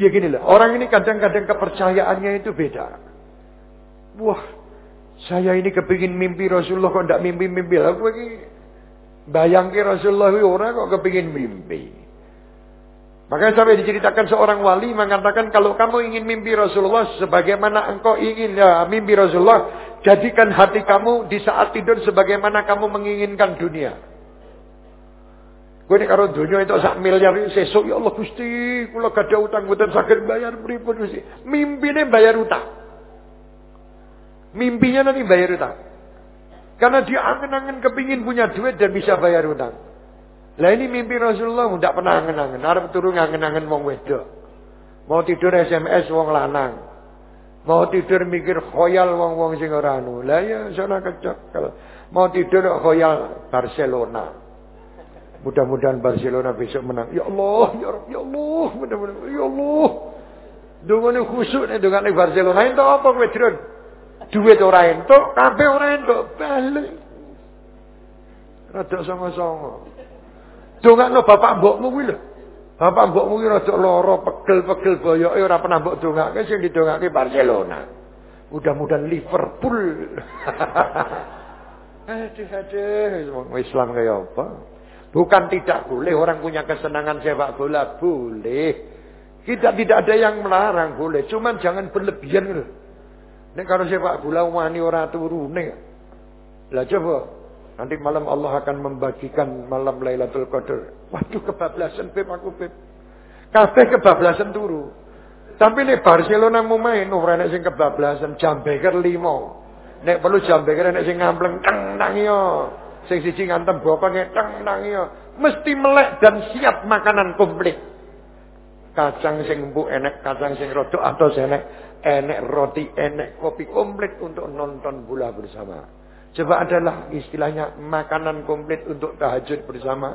Ya gini lah, orang ini kadang-kadang kepercayaannya itu beda. Wah, saya ini kepingin mimpi Rasulullah kok tidak mimpi-mimpi. Aku ini bayangkan Rasulullah orang kok kepingin mimpi. Makanya sampai diceritakan seorang wali mengatakan kalau kamu ingin mimpi Rasulullah sebagaimana engkau ingin ya, mimpi Rasulullah, jadikan hati kamu di saat tidur sebagaimana kamu menginginkan dunia. Kowe nek karo donya itu sak miliar sesuk ya Allah Gusti, kula gadah utang mboten saged bayar pripun Gusti. Mimpine bayar utang. Mimpinya nanti bayar utang. Karena dia angen-angen kepingin punya duit dan bisa bayar utang. Lah ini mimpi Rasulullah tidak pernah angen-angen. Arab turun angen-angen wong wedok. Mau tidur SMS wong lanang. Mau tidur mikir khoyal wong-wong sing anu. Lah ya sono kecekel. Mau tidur khoyal Barcelona. Mudah-mudahan Barcelona besok menang. Ya Allah, ya Rabb, ya Allah, mudah-mudahan. Ya Allah. Dungane khusuk nek dungane Barcelona entuk apa kowe, Drun? Duit ora entuk, kabeh ora entuk. Balik. Rada sama-sama. Dongakno bapak mbokmu kuwi. Bapak mbokmu ki rada lara, pegel-pegel boyoke ora pernah mbok dongake sing didongake Barcelona. Mudah-mudahan Liverpool. aduh aduh, Islam kayak apa? Bukan tidak boleh orang punya kesenangan sepak bola, boleh. Kita tidak ada yang melarang, boleh. Cuman jangan berlebihan. Nek kalau sepak bola wani ora turune. Lah coba Nanti malam Allah akan membagikan malam Lailatul Qadar. Waduh kebablasan Beb aku Beb. Kabeh kebablasan turu. Tapi nek Barcelona mau main ora nek sing kebablasan jam beker 5. Nek perlu jam beker nek sing ngampleng teng nang. Sing siji ngantem bokonge teng nang yo. Mesti melek dan siap makanan komplit. Kacang sing empuk enek, kacang sing rodok atau enek, enek roti, enek kopi komplit untuk nonton bola bersama. Coba adalah istilahnya makanan komplit untuk tahajud bersama.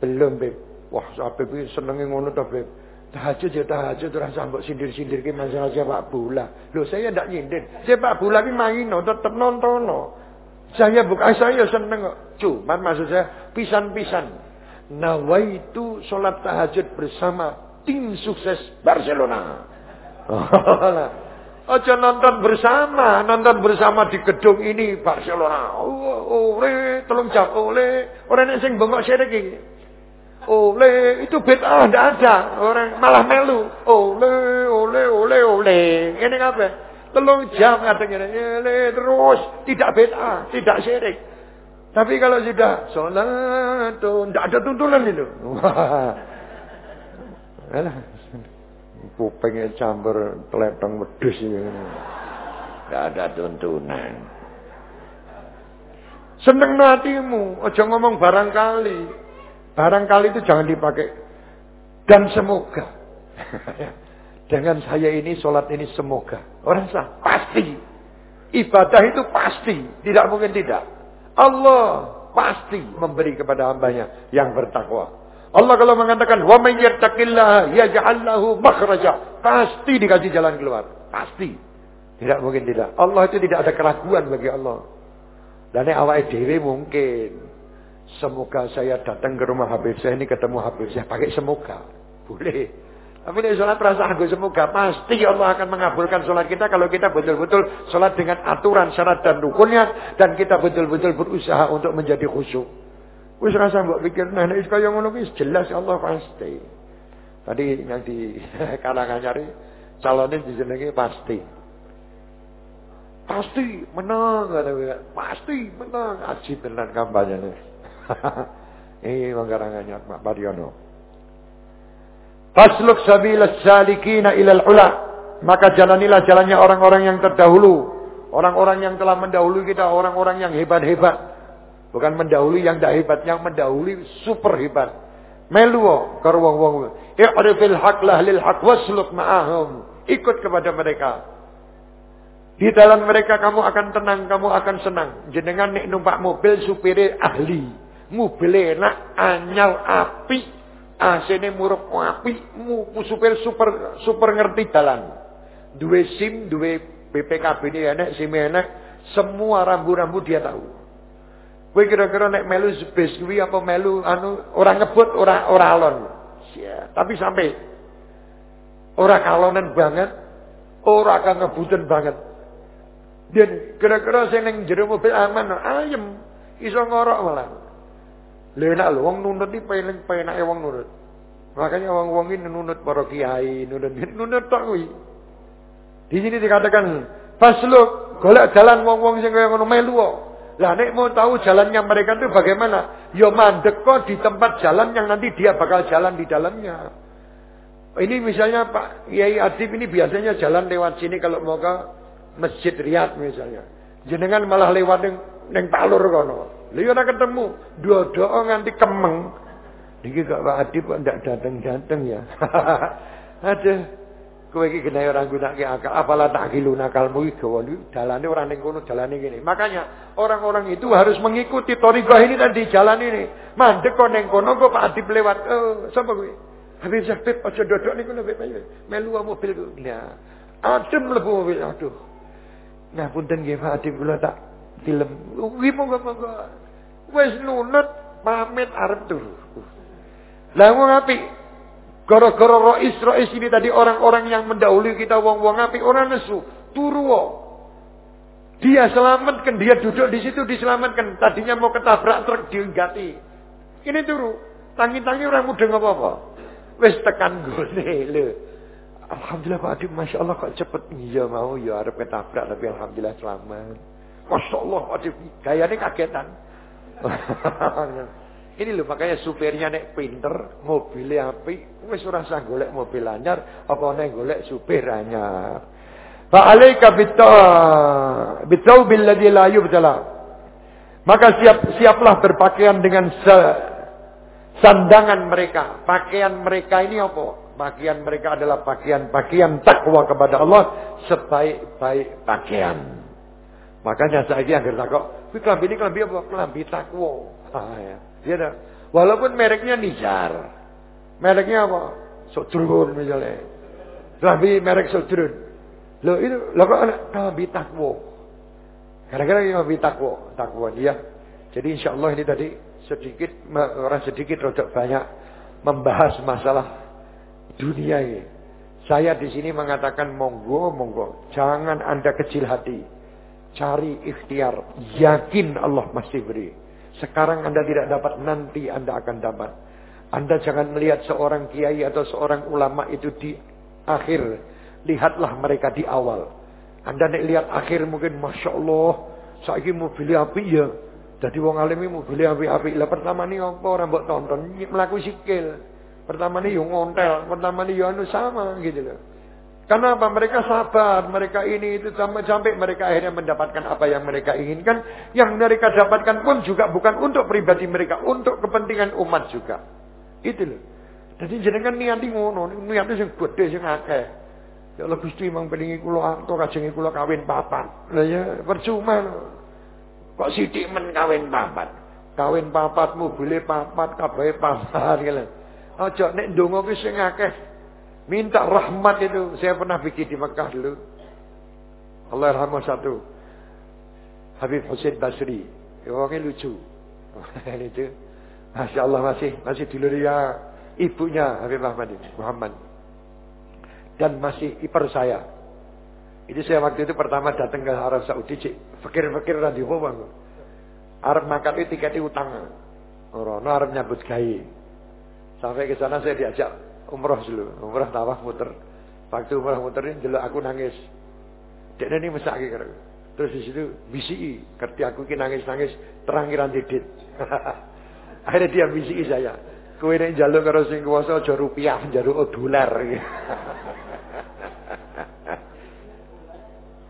Belum, Beb. Wah, sampai ini senengnya ngono toh, Beb. Tahajud ya tahajud terus mbok sindir-sindir ke masalah sepak bola. Loh, saya tidak nyindir. Sepak bola ini main, tetap nonton. Saya bukan saya seneng kok. Cuman maksud saya pisan-pisan. Nawaitu sholat tahajud bersama tim sukses Barcelona. Aja nonton bersama, nonton bersama di gedung ini Barcelona. Oh, oleh, tolong jam oleh. Orang yang sing bengok syirik iki. Oleh, itu bid'ah ndak ada. Orang malah melu. Oleh, oleh, oleh, oleh. Ini apa? Tolong jam. Oleh, terus tidak bid'ah, tidak syirik. Tapi kalau sudah sholat, tidak ada tuntunan itu. Wah. kupingnya campur teletong wedus Tidak ada tuntunan. Seneng hatimu, aja ngomong barangkali. Barangkali itu jangan dipakai. Dan semoga. Dengan saya ini, sholat ini semoga. Orang sah, pasti. Ibadah itu pasti. Tidak mungkin tidak. Allah pasti memberi kepada hambanya yang bertakwa. Allah kalau mengatakan wa may yattaqillaha makhraja, pasti dikasih jalan keluar, pasti. Tidak mungkin tidak. Allah itu tidak ada keraguan bagi Allah. Dan awal dewi mungkin semoga saya datang ke rumah Habib saya ini ketemu Habib saya pakai semoga. Boleh. Tapi ini sholat rasa aku semoga pasti Allah akan mengabulkan sholat kita kalau kita betul-betul sholat dengan aturan syarat dan rukunnya dan kita betul-betul berusaha untuk menjadi khusyuk. Wis rasa mbok pikir nah nek kaya ngono wis jelas Allah pasti. Tadi yang di kalangan nyari calonnya dijenenge pasti. Pasti menang kata Pasti menang. Aji tenan kampanye nih. Ini mangkarangannya Pak Pariono. Fasluk sabilas salikina ilal ula. Maka jalanilah jalannya orang-orang yang terdahulu. Orang-orang yang telah mendahului kita. Orang-orang yang hebat-hebat. Bukan mendahului yang tidak hebat, yang mendahului super hebat. Meluo karo wong-wong. I'rifil haq haq wasluk ma'ahum. Ikut kepada mereka. Di dalam mereka kamu akan tenang, kamu akan senang. Jenengan nek numpak mobil supire ahli. Mobil enak, anyal api, AC-ne murup api, mu supir super super ngerti jalan. Dua SIM, dua BPKB ini enak, SIM enak, semua rambu-rambu dia tahu. Kowe kira-kira nek melu bis kuwi apa melu anu ora ngebut ora ora alon. Ya, tapi sampai ora kalonen banget, ora kang ngebuten banget. Dan kira-kira sing ning jero mobil aman, ayem, iso ngorok malah. Lha enak lho wong nunut iki paling penake wong nurut. Makanya wong-wong ini nunut para kiai, nunut nunut tok kuwi. Di sini dikatakan, "Fasluk, golek jalan wong-wong sing kaya ngono melu kok." Lah nek mau tahu jalannya mereka itu bagaimana? Yo ya mandek kok di tempat jalan yang nanti dia bakal jalan di dalamnya. Ini misalnya Pak Kiai Adib ini biasanya jalan lewat sini kalau mau ke Masjid Riyad misalnya. Jenengan malah lewat neng neng Palur kono. Lha ora ketemu, dua-dua nganti kemeng. Niki kok Pak Adib kok ndak datang-datang ya. Aduh. Kowe iki genah ora nggunakake akal, apalah takilu nakalmu iki gawa dalane ora ning kono, dalane ngene. Makanya orang-orang itu harus mengikuti thariqah ini tadi jalan ini. Mandek kok ning kono kok Pak Adib lewat. Oh, sapa kowe? Habib Syahbib aja dodok niku ayo. Melu mobil ku. Nah, adem mlebu mobil. Aduh. Nah, punten nggih Pak Adib kula tak film. Kuwi monggo-monggo. Wis nunut pamit arep turu. Lah wong apik Gara-gara rois rois ini tadi orang-orang yang mendahului kita wong-wong api orang nesu turu dia selamatkan dia duduk di situ diselamatkan. Tadinya mau ketabrak truk diinggati ini turu. Tangi-tangi orang muda nggak apa-apa. Wes tekan gone le Alhamdulillah Pak Adib Masya Allah kok cepet? Iya mau ya harap ketabrak Tapi Alhamdulillah selamat. Masya Allah Pak Adib Gayanya kagetan Ini loh makanya supirnya nek pinter, mobilnya api, wis ora usah golek mobil anyar, apa nek golek supir anyar. Fa alaika bitaubil ladzi la yubtala. Maka siap siaplah berpakaian dengan sandangan mereka. Pakaian mereka ini apa? Pakaian mereka adalah pakaian-pakaian takwa kepada Allah sebaik-baik pakaian. Makanya saya yang kok, kelambi ini kelambi apa? Kelambi takwa. Ah, ya. Ya dah. Walaupun mereknya Nizar. Mereknya apa? Sodrun misalnya. Tapi merek Sodrun. Loh itu, lo kok anak Nabi takwa. Kadang-kadang Nabi takwa. Takwa dia. Jadi insya Allah ini tadi sedikit, orang sedikit rodak banyak membahas masalah dunia ini. Saya di sini mengatakan monggo, monggo. Jangan anda kecil hati. Cari ikhtiar. Yakin Allah masih beri. Sekarang Anda tidak dapat, nanti Anda akan dapat. Anda jangan melihat seorang kiai atau seorang ulama itu di akhir. Lihatlah mereka di awal. Anda nek lihat akhir mungkin Masya Allah. Saya mau beli api ya. Jadi wong alim mau beli api-api. Lah pertama nih apa orang buat tonton. Melaku sikil. Pertama nih yang ngontel. Pertama nih yang sama gitu loh. Karena apa? Mereka sabar, mereka ini itu sampai-sampai mereka akhirnya mendapatkan apa yang mereka inginkan. Yang mereka dapatkan pun juga bukan untuk pribadi mereka, untuk kepentingan umat juga. Itu loh. Jadi jenengan niati ngono, niati sing gede sing akeh. Ya Allah Gusti mang peningi kula atau kajengi kula kawin papat. Lah ya percuma loh. Kok sithik men kawin papat. Kawin papatmu boleh papat kabahe papat gitu. Aja nek ndonga ki Minta rahmat itu. Saya pernah bikin di Mekah dulu. Allah rahmat satu. Habib Hussein Basri. Orangnya lucu. itu. Masya Allah masih masih dulu dia ibunya Habib Muhammad Muhammad. Dan masih ipar saya. Itu saya waktu itu pertama datang ke Arab Saudi, cik. Fakir-fakir radio bang. Arab makan itu tiketnya utang. Orang Arab nyambut gai. Sampai ke sana saya diajak umroh dulu, umroh tawaf muter. Waktu umroh muter ini dulu aku nangis. Dia ini mesak kira. Terus di situ bisi, kerti aku ki nangis-nangis terangiran didit. Akhirnya dia bisi saya. Kowe nek njaluk karo sing kuwasa aja rupiah, njaluk dolar.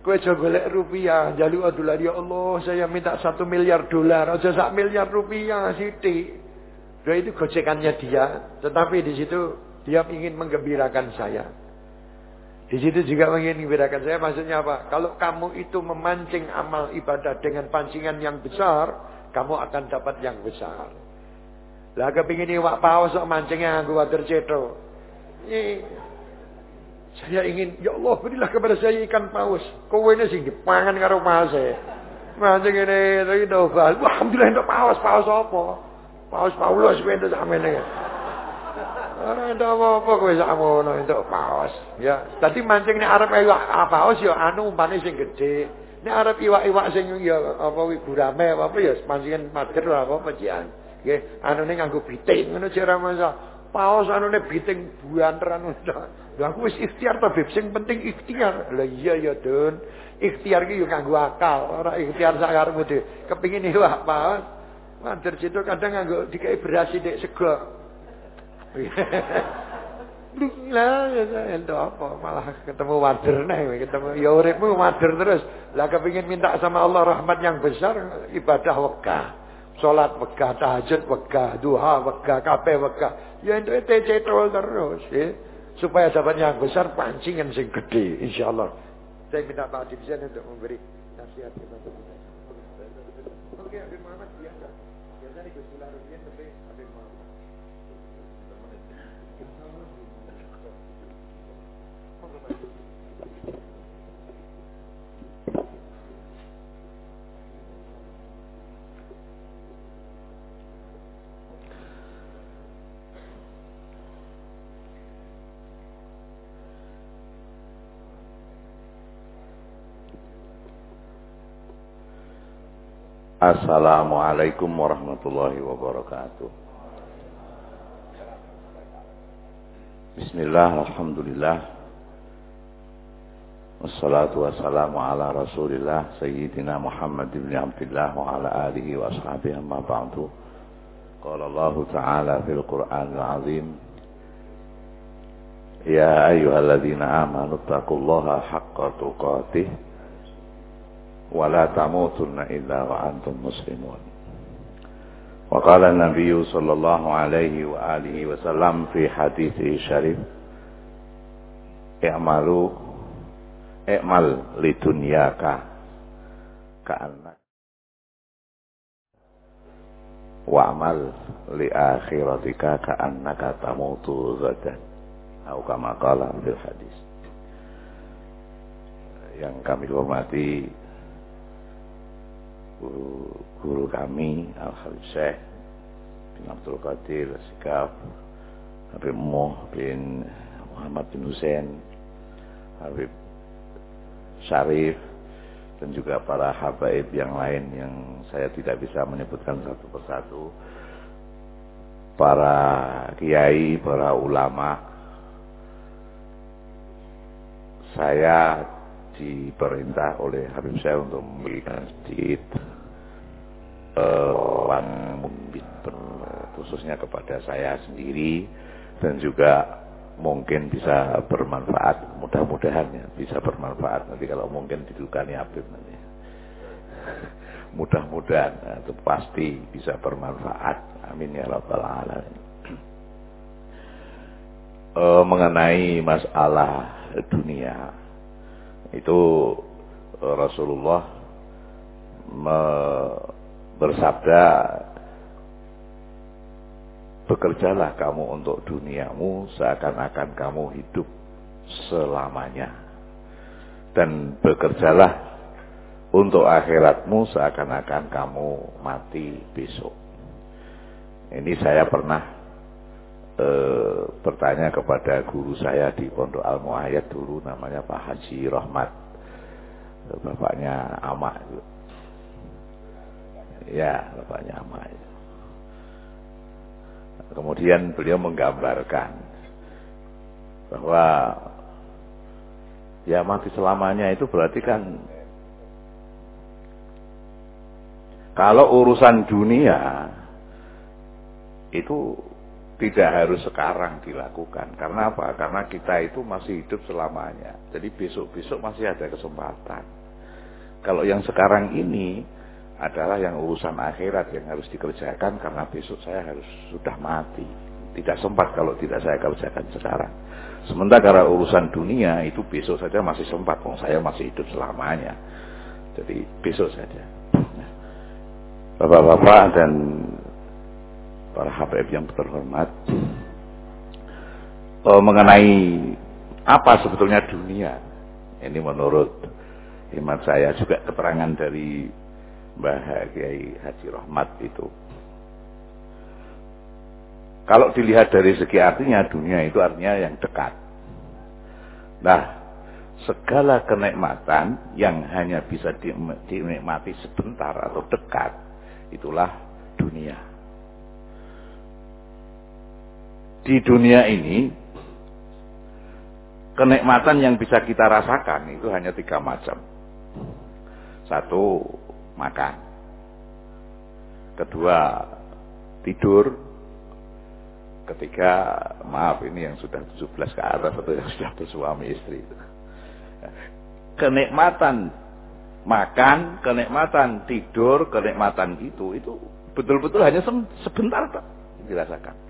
Kowe aja golek rupiah, njaluk dolar ya Allah, saya minta satu miliar dolar, aja sak miliar rupiah sithik. Dia itu gojekannya dia, tetapi di situ dia ingin menggembirakan saya. Di situ juga ingin menggembirakan saya. Maksudnya apa? Kalau kamu itu memancing amal ibadah dengan pancingan yang besar, kamu akan dapat yang besar. Lah kepingin iwak paus sok mancingnya aku water ceto. Saya ingin, ya Allah berilah kepada saya ikan paus. Kowe ini sing dipangan karo paus Mancing ini, tapi dobal. Alhamdulillah untuk paus, paus apa? Paus Paulus itu sama ini. Ora ada apa-apa kowe sakmono entuk paus. Ya, dadi mancing nek arep iwak paus ya anu umpane sing gedhe. Nek arep iwak-iwak sing ya apa kuwi gurame apa ya pancingan mager apa apa jian. Nggih, anune nganggo biting ngono jera masa. Paus anune biting buanter anu. Lah aku wis ikhtiar to, Beb. Sing penting ikhtiar. Lah iya ya, Dun. Ikhtiar ki yo nganggo akal, ora ikhtiar sak karepmu dhewe. Kepengin iwak paus. Mader situ kadang nganggo dikai beras sithik sego. Lah itu apa malah ketemu wader nih ketemu ya uripmu wader terus. Lah kepingin minta sama Allah rahmat yang besar ibadah wegah. Salat wegah, tahajud wegah, duha wegah, kabeh wegah. Ya itu TC terus ya. supaya dapat yang besar pancingan sing gede insyaallah. Saya minta Pak Adibsen untuk memberi nasihat kepada kita. Oke, Habib Muhammad biasa. Biasanya Gus Assalamualaikum warahmatullahi wabarakatuh. Bismillah, Alhamdulillah. Wassalatu wassalamu ala rasulillah Sayyidina Muhammad ibn Abdullah Wa ala alihi wa ashabihi amma ba'du Qala Allah Ta'ala fil Qur'an al-azim Ya ayyuhalladzina amanu taqullaha haqqa tuqatih ولا تموتن إلا وأنتم مسلمون. وقال النبي صلى الله عليه وآله وسلم في حديثه الشريف اعملوا اعمل لدنياك كأنك واعمل لآخرتك كأنك تموت غدا أو كما قال في الحديث. Yang kami hormati guru, guru kami Al Khalid Syekh bin Abdul Qadir Sikap Habib Moh bin Muhammad bin Hussein Habib Syarif dan juga para habaib yang lain yang saya tidak bisa menyebutkan satu persatu. Para kiai, para ulama. Saya diperintah oleh Habib saya untuk memberikan sedikit uh, khususnya kepada saya sendiri dan juga mungkin bisa bermanfaat mudah-mudahan ya bisa bermanfaat. Nanti kalau mungkin didukani Habib nanti. Mudah-mudahan ya, itu pasti bisa bermanfaat. Amin ya rabbal alamin. Uh, mengenai masalah dunia itu eh, Rasulullah bersabda bekerjalah kamu untuk duniamu seakan-akan kamu hidup selamanya. Dan bekerjalah untuk akhiratmu seakan-akan kamu mati besok. Ini saya pernah e, bertanya kepada guru saya di Pondok Al Muayyad dulu namanya Pak Haji Rahmat. Bapaknya Ama ya bapaknya Ama kemudian beliau menggambarkan bahwa ya mati selamanya itu berarti kan kalau urusan dunia itu tidak harus sekarang dilakukan. Karena apa? Karena kita itu masih hidup selamanya. Jadi besok-besok masih ada kesempatan. Kalau yang sekarang ini adalah yang urusan akhirat yang harus dikerjakan karena besok saya harus sudah mati. Tidak sempat kalau tidak saya kerjakan sekarang. Sementara urusan dunia itu besok saja masih sempat. Wong saya masih hidup selamanya. Jadi besok saja. Bapak-bapak dan para habaib yang terhormat uh, mengenai apa sebetulnya dunia. Ini menurut iman saya juga keterangan dari Mbah Kiai Haji Rahmat itu. Kalau dilihat dari segi artinya dunia itu artinya yang dekat. Nah, segala kenikmatan yang hanya bisa dinikmati sebentar atau dekat itulah dunia. Di dunia ini kenikmatan yang bisa kita rasakan itu hanya tiga macam. Satu, makan. Kedua, tidur. Ketiga, maaf ini yang sudah 17 ke atas atau yang sudah bersuami istri. Kenikmatan makan, kenikmatan tidur, kenikmatan itu, itu betul-betul hanya sebentar tak dirasakan.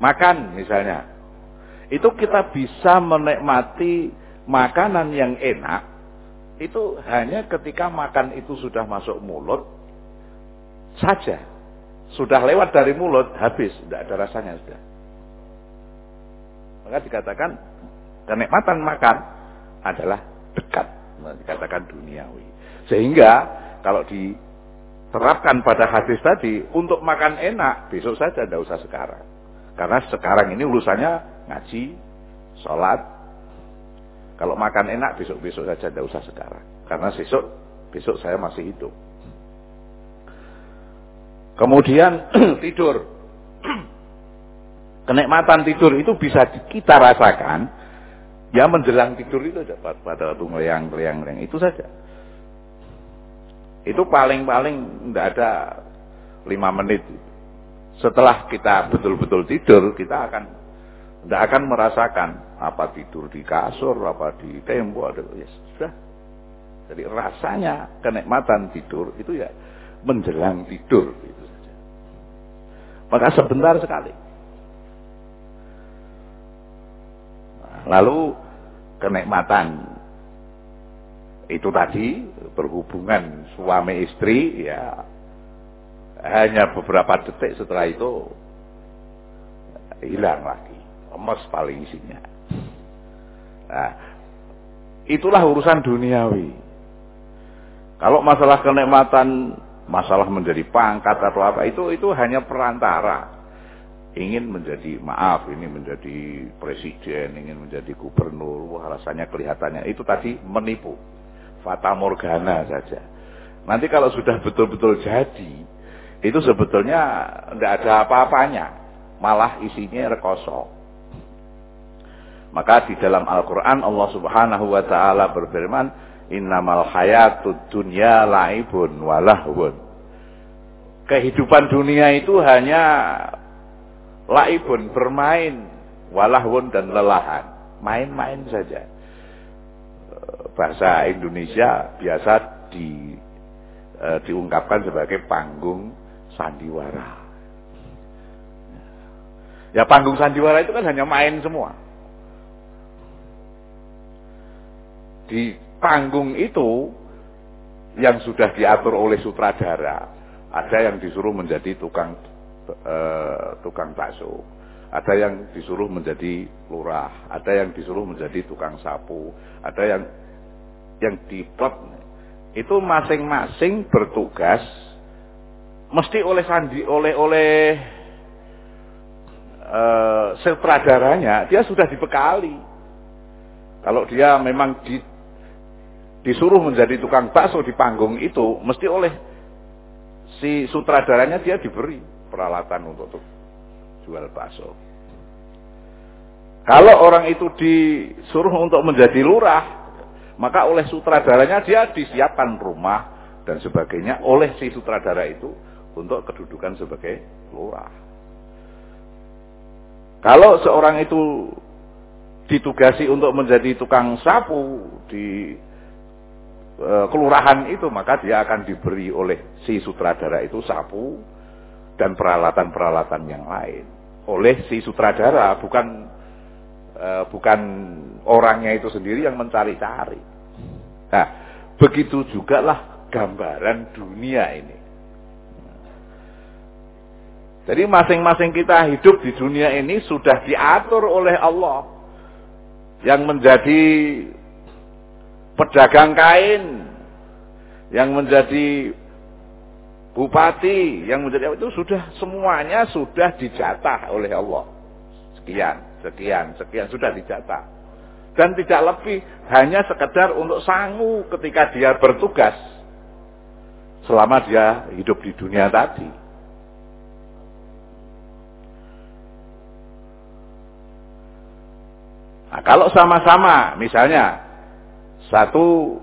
Makan misalnya. itu kita bisa menikmati makanan yang enak itu hanya ketika makan itu sudah masuk mulut saja. Sudah lewat dari mulut, habis, tidak ada rasanya sudah. Maka dikatakan kenikmatan makan adalah dekat, dikatakan duniawi. Sehingga kalau diterapkan pada hadis tadi, untuk makan enak besok saja, tidak usah sekarang. Karena sekarang ini urusannya ngaji, sholat. Kalau makan enak besok-besok saja, tidak usah sekarang. Karena besok, besok saya masih hidup. Kemudian tidur. Kenikmatan tidur itu bisa kita rasakan ya menjelang tidur itu aja pada waktu ngeliang-ngeliang itu saja. Itu paling-paling tidak ada lima menit. Setelah kita betul-betul tidur, kita akan tidak akan merasakan apa tidur di kasur, apa di tembok, ya sudah. Jadi rasanya kenikmatan tidur itu ya menjelang tidur. Maka sebentar sekali. Lalu kenikmatan itu tadi berhubungan suami istri ya hanya beberapa detik setelah itu hilang lagi. Emas paling isinya. Nah, itulah urusan duniawi. Kalau masalah kenikmatan masalah menjadi pangkat atau apa itu itu hanya perantara. Ingin menjadi maaf ini menjadi presiden ingin menjadi gubernur wah rasanya kelihatannya. Itu tadi menipu. Fata morgana saja. Nanti kalau sudah betul-betul jadi itu sebetulnya tidak ada apa-apanya malah isinya rekoso maka di dalam Al-Quran Allah subhanahu wa ta'ala berfirman Innamal hayatud dunya laibun walahun. Kehidupan dunia itu hanya laibun, bermain, walahun dan lelahan. Main-main saja. Bahasa Indonesia biasa di, e, diungkapkan sebagai panggung sandiwara. Ya panggung sandiwara itu kan hanya main semua. Di panggung itu yang sudah diatur oleh sutradara, ada yang disuruh menjadi tukang uh, tukang bakso, ada yang disuruh menjadi lurah, ada yang disuruh menjadi tukang sapu, ada yang yang diplot itu masing-masing bertugas mesti oleh sandi oleh oleh uh, sutradaranya dia sudah dibekali kalau dia memang di, disuruh menjadi tukang bakso di panggung itu mesti oleh si sutradaranya dia diberi peralatan untuk tuh, jual bakso. Kalau orang itu disuruh untuk menjadi lurah, maka oleh sutradaranya dia disiapkan rumah dan sebagainya oleh si sutradara itu untuk kedudukan sebagai lurah. Kalau seorang itu ditugasi untuk menjadi tukang sapu di e, kelurahan itu maka dia akan diberi oleh si sutradara itu sapu dan peralatan-peralatan yang lain oleh si sutradara bukan e, bukan orangnya itu sendiri yang mencari-cari. Nah, begitu juga lah gambaran dunia ini. Jadi masing-masing kita hidup di dunia ini sudah diatur oleh Allah yang menjadi pedagang kain yang menjadi bupati, yang menjadi itu sudah semuanya sudah dijatah oleh Allah. Sekian, sekian, sekian sudah dijatah. Dan tidak lebih hanya sekedar untuk sangu ketika dia bertugas selama dia hidup di dunia tadi. Nah, kalau sama-sama misalnya satu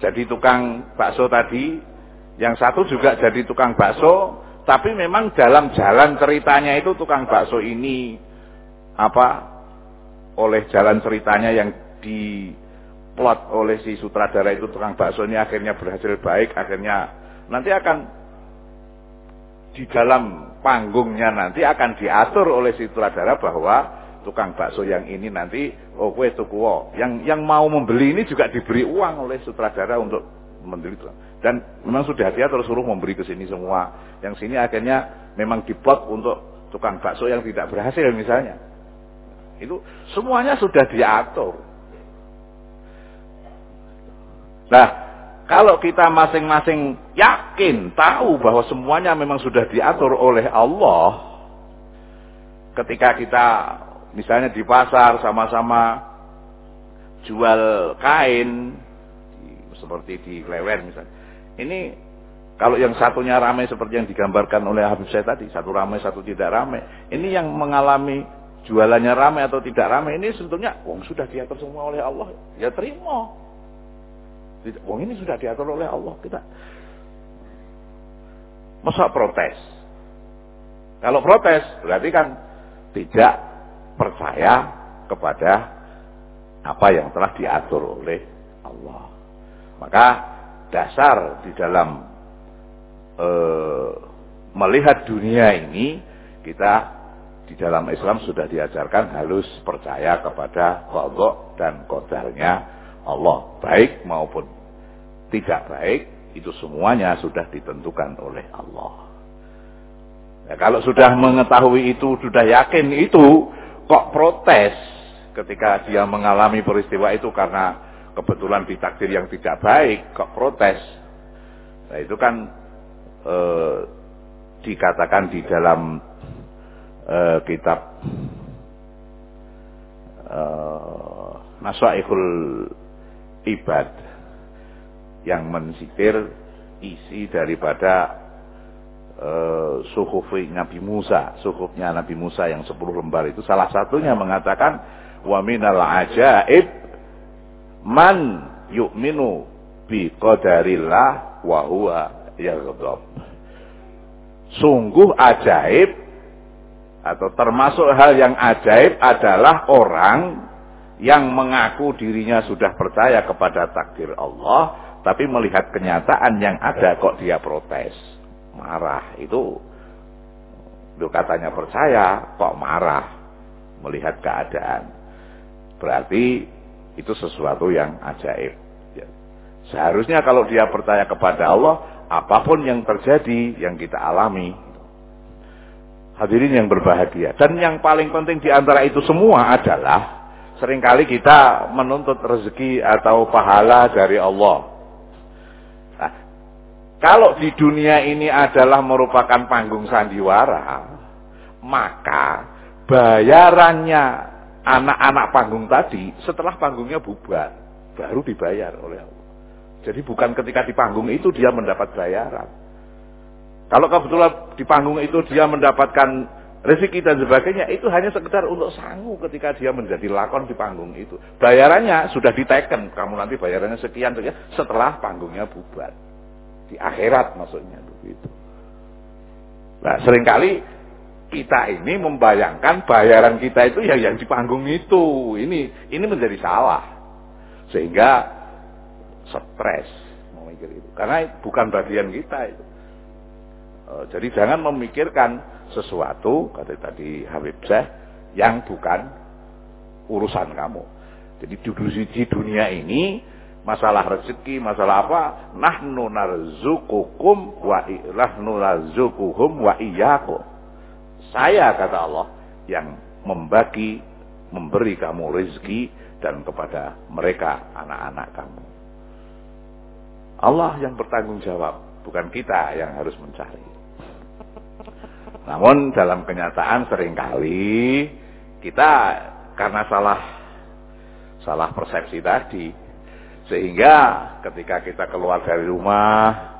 jadi tukang bakso tadi, yang satu juga jadi tukang bakso, tapi memang dalam jalan ceritanya itu tukang bakso ini apa oleh jalan ceritanya yang diplot oleh si sutradara itu tukang bakso ini akhirnya berhasil baik, akhirnya nanti akan di dalam panggungnya nanti akan diatur oleh sutradara bahwa tukang bakso yang ini nanti oh kue tuku oh. Yang yang mau membeli ini juga diberi uang oleh sutradara untuk membeli itu. Dan memang sudah terus suruh memberi ke sini semua. Yang sini akhirnya memang diplot untuk tukang bakso yang tidak berhasil misalnya. Itu semuanya sudah diatur. Nah, kalau kita masing-masing yakin, tahu bahwa semuanya memang sudah diatur oleh Allah, ketika kita misalnya di pasar sama-sama jual kain seperti di Klewer misalnya. Ini kalau yang satunya ramai seperti yang digambarkan oleh Habib saya tadi, satu ramai, satu tidak ramai. Ini yang mengalami jualannya ramai atau tidak ramai ini sebetulnya wong sudah diatur semua oleh Allah. Ya terima. Wong ini sudah diatur oleh Allah kita. Masa protes? Kalau protes berarti kan tidak percaya kepada apa yang telah diatur oleh Allah. Maka dasar di dalam e, melihat dunia ini kita di dalam Islam sudah diajarkan halus percaya kepada kodok dan kodarnya Allah baik maupun tidak baik itu semuanya sudah ditentukan oleh Allah. Ya, kalau sudah mengetahui itu, sudah yakin itu, kok protes ketika dia mengalami peristiwa itu karena kebetulan ditakdir yang tidak baik, kok protes. Nah itu kan e, dikatakan di dalam e, kitab e, Naswaihul Ibad yang mensitir isi daripada uh, suhufi Nabi Musa, suhufnya Nabi Musa yang 10 lembar itu salah satunya mengatakan wa minal ajaib man yu'minu bi qadarillah wa huwa yaghdab. Sungguh ajaib atau termasuk hal yang ajaib adalah orang yang mengaku dirinya sudah percaya kepada takdir Allah tapi melihat kenyataan yang ada kok dia protes marah. Itu itu katanya percaya kok marah? Melihat keadaan. Berarti itu sesuatu yang ajaib. Ya. seharusnya kalau dia percaya kepada Allah apa pun yang terjadi yang kita alami hadirin yang berbahagia. Dan yang paling penting di antara itu semua adalah sering kali kita menuntut rezeki atau pahala dari Allah kalau di dunia ini adalah merupakan panggung sandiwara, maka bayarannya anak-anak panggung tadi setelah panggungnya bubar, baru dibayar oleh Allah. Jadi bukan ketika di panggung itu dia mendapat bayaran. Kalau kebetulan di panggung itu dia mendapatkan rezeki dan sebagainya, itu hanya sekedar untuk sangu ketika dia menjadi lakon di panggung itu. Bayarannya sudah diteken, kamu nanti bayarannya sekian, sekian setelah panggungnya bubar. Di akhirat maksudnya begitu. Nah sering kali kita ini membayangkan bayaran kita itu yang yang di panggung itu. Ini ini menjadi salah. Sehingga stres memikir itu. Karena bukan bagian kita itu. E, jadi jangan memikirkan sesuatu, kata tadi Habib Syekh, yang bukan urusan kamu. Jadi di dunia ini masalah rezeki, masalah apa, nahnu narzukukum wa nahnu narzukuhum wa iyyakum. Saya kata Allah yang membagi, memberi kamu rezeki dan kepada mereka anak-anak kamu. Allah yang bertanggung jawab, bukan kita yang harus mencari. Namun dalam kenyataan sering kali kita karena salah salah persepsi tadi sehingga ketika kita keluar dari rumah,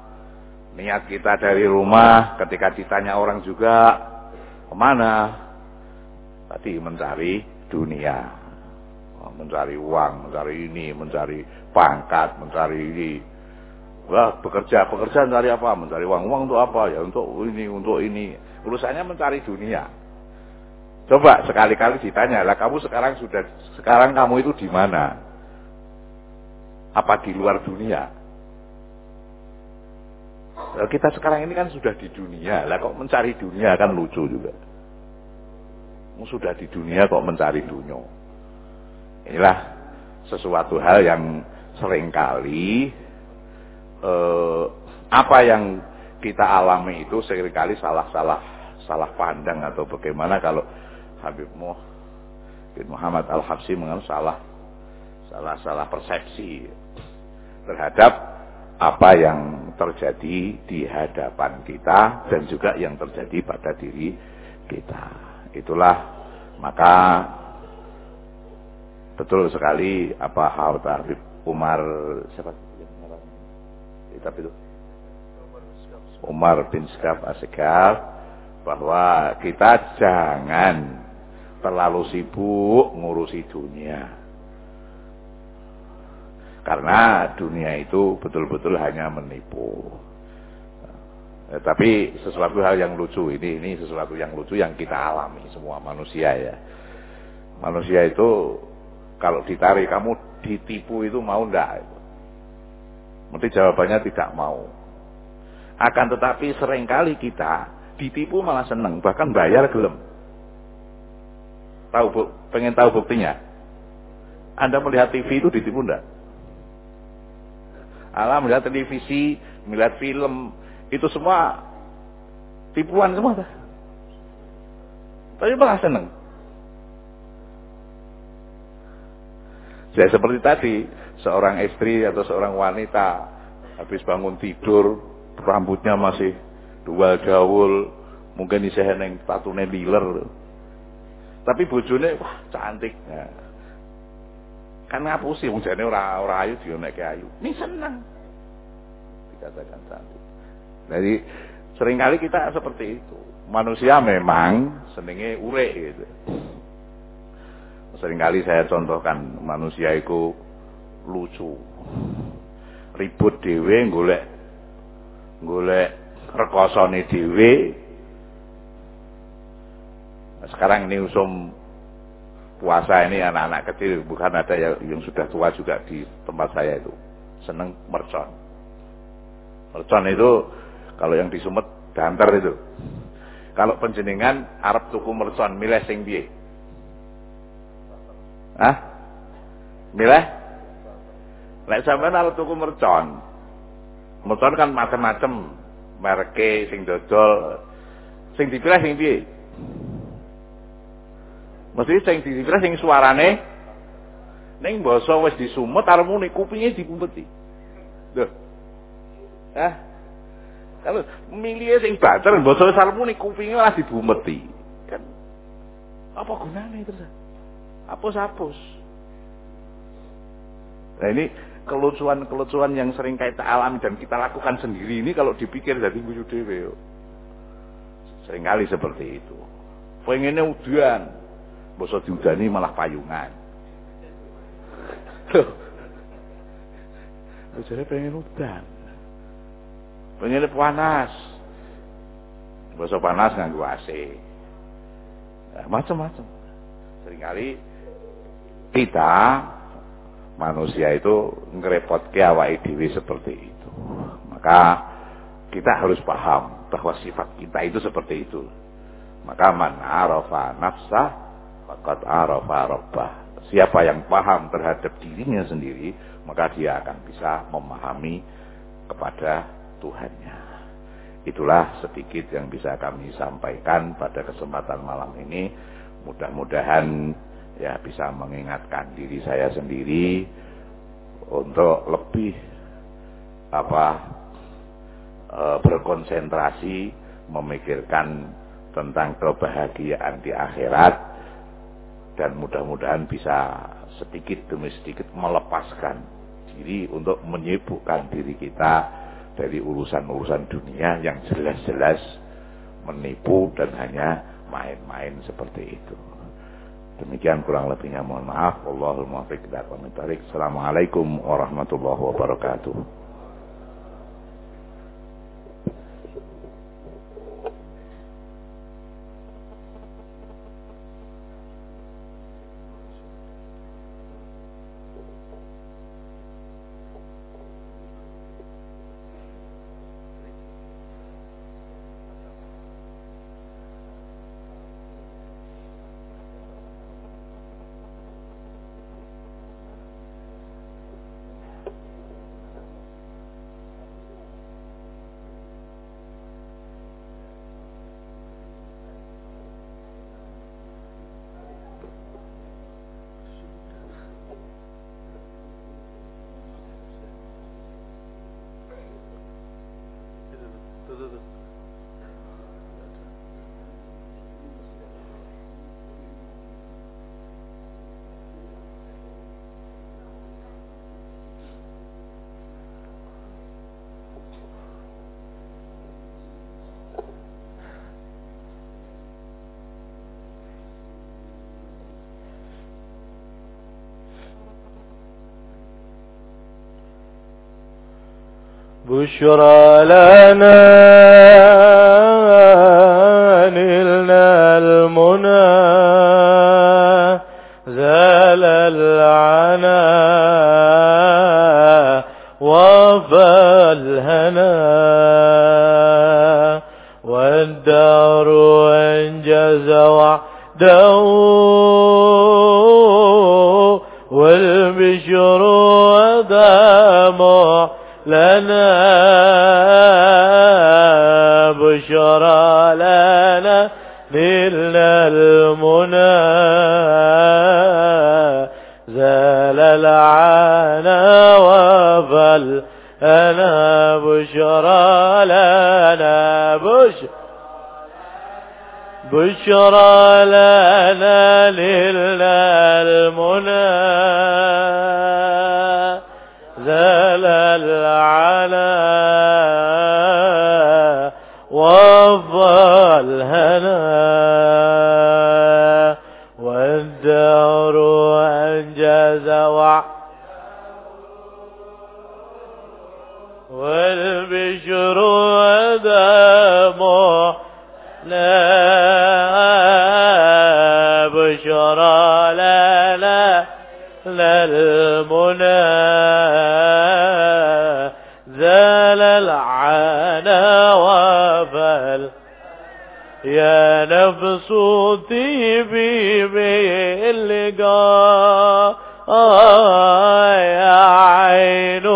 niat kita dari rumah, ketika ditanya orang juga, ke mana? Tadi mencari dunia. Oh, mencari uang, mencari ini, mencari pangkat, mencari ini. Wah, bekerja, bekerja mencari apa? Mencari uang. Uang untuk apa? Ya untuk ini, untuk ini. Urusannya mencari dunia. Coba sekali-kali ditanya, lah kamu sekarang sudah, sekarang kamu itu di mana? Apa di luar dunia? Nah, kita sekarang ini kan sudah di dunia, lah kok mencari dunia kan lucu juga. Sudah di dunia kok mencari dunia. Inilah sesuatu hal yang sering kali eh, apa yang kita alami itu sering kali salah-salah salah pandang atau bagaimana kalau Habib Muhammad Al-Habsi mengenai salah salah salah persepsi terhadap apa yang terjadi di hadapan kita dan juga yang terjadi pada diri kita. Itulah maka betul sekali apa Habib Umar siapa kitab itu Umar bin Skaf Asekar bahwa kita jangan terlalu sibuk ngurusi dunia. Karena dunia itu betul-betul hanya menipu. Ya, tapi sesuatu hal yang lucu ini, ini sesuatu yang lucu yang kita alami semua manusia ya. Manusia itu kalau ditarik kamu ditipu itu mau ndak? Mesti jawabannya tidak mau. Akan tetapi sering kali kita ditipu malah seneng, bahkan bayar gelem. Tahu bu, pengen tahu buktinya? Anda melihat TV itu ditipu enggak? Allah melihat televisi, melihat film, itu semua tipuan semua. Tapi malah seneng. Saya seperti tadi, seorang istri atau seorang wanita habis bangun tidur, rambutnya masih dua gaul, mungkin isih neng tatune liler. Tapi bojone wah cantik. Nah, kan ngapusi wong jane ora ora ayu dionekke ayu. Ini senang. Dikatakan cantik. Jadi sering kali kita seperti itu. Manusia memang senenge urek gitu. Seringkali saya contohkan manusia itu lucu. Ribut dewe golek golek rekosone dewe. Nah, sekarang ini usum puasa ini anak-anak kecil bukan ada yang, sudah tua juga di tempat saya itu. Seneng mercon. Mercon itu kalau yang di Sumet danter itu. Kalau penjenengan Arab tuku mercon milih sing piye? Hah? milih? Lek sampean Arab tuku mercon mercon kan macam-macam merke sing dodol sing dipilih sing piye Mesti sing dikira sing suarane ning basa wis disumet arep muni kupinge dikumpeti. Lho. Eh? Kalau milih sing bater basa wis arep muni kupinge malah dibumeti. Kan apa gunanya terus? Hapus-hapus. Nah ini kelucuan-kelucuan yang sering kita alami dan kita lakukan sendiri ini kalau dipikir jadi guyu dhewe. Seringkali seperti itu. Pengennya udian, Basa diudani malah payungan. Loh. Jadi pengen udan. Pengen panas. Basa panas nganggo AC. Nah, macam-macam. Seringkali kita manusia itu ngerepotke awake dhewe seperti itu. Maka kita harus paham bahwa sifat kita itu seperti itu. Maka man arafa nafsah Fakat arafa rabbah. Siapa yang paham terhadap dirinya sendiri, maka dia akan bisa memahami kepada Tuhannya. Itulah sedikit yang bisa kami sampaikan pada kesempatan malam ini. Mudah-mudahan ya bisa mengingatkan diri saya sendiri untuk lebih apa e, berkonsentrasi memikirkan tentang kebahagiaan di akhirat dan mudah-mudahan bisa sedikit demi sedikit melepaskan diri untuk menyibukkan diri kita dari urusan-urusan dunia yang jelas-jelas menipu dan hanya main-main seperti itu. Demikian kurang lebihnya mohon maaf. Allahul muwaffiq Assalamualaikum warahmatullahi wabarakatuh. بشرى لنا وفل أنا بشرى لنا بشرى بشرى لنا نلنا المنى زال العلا وفى الهنا للمنى زال العنا وفل يا نفس طيبي باللقاء يا عين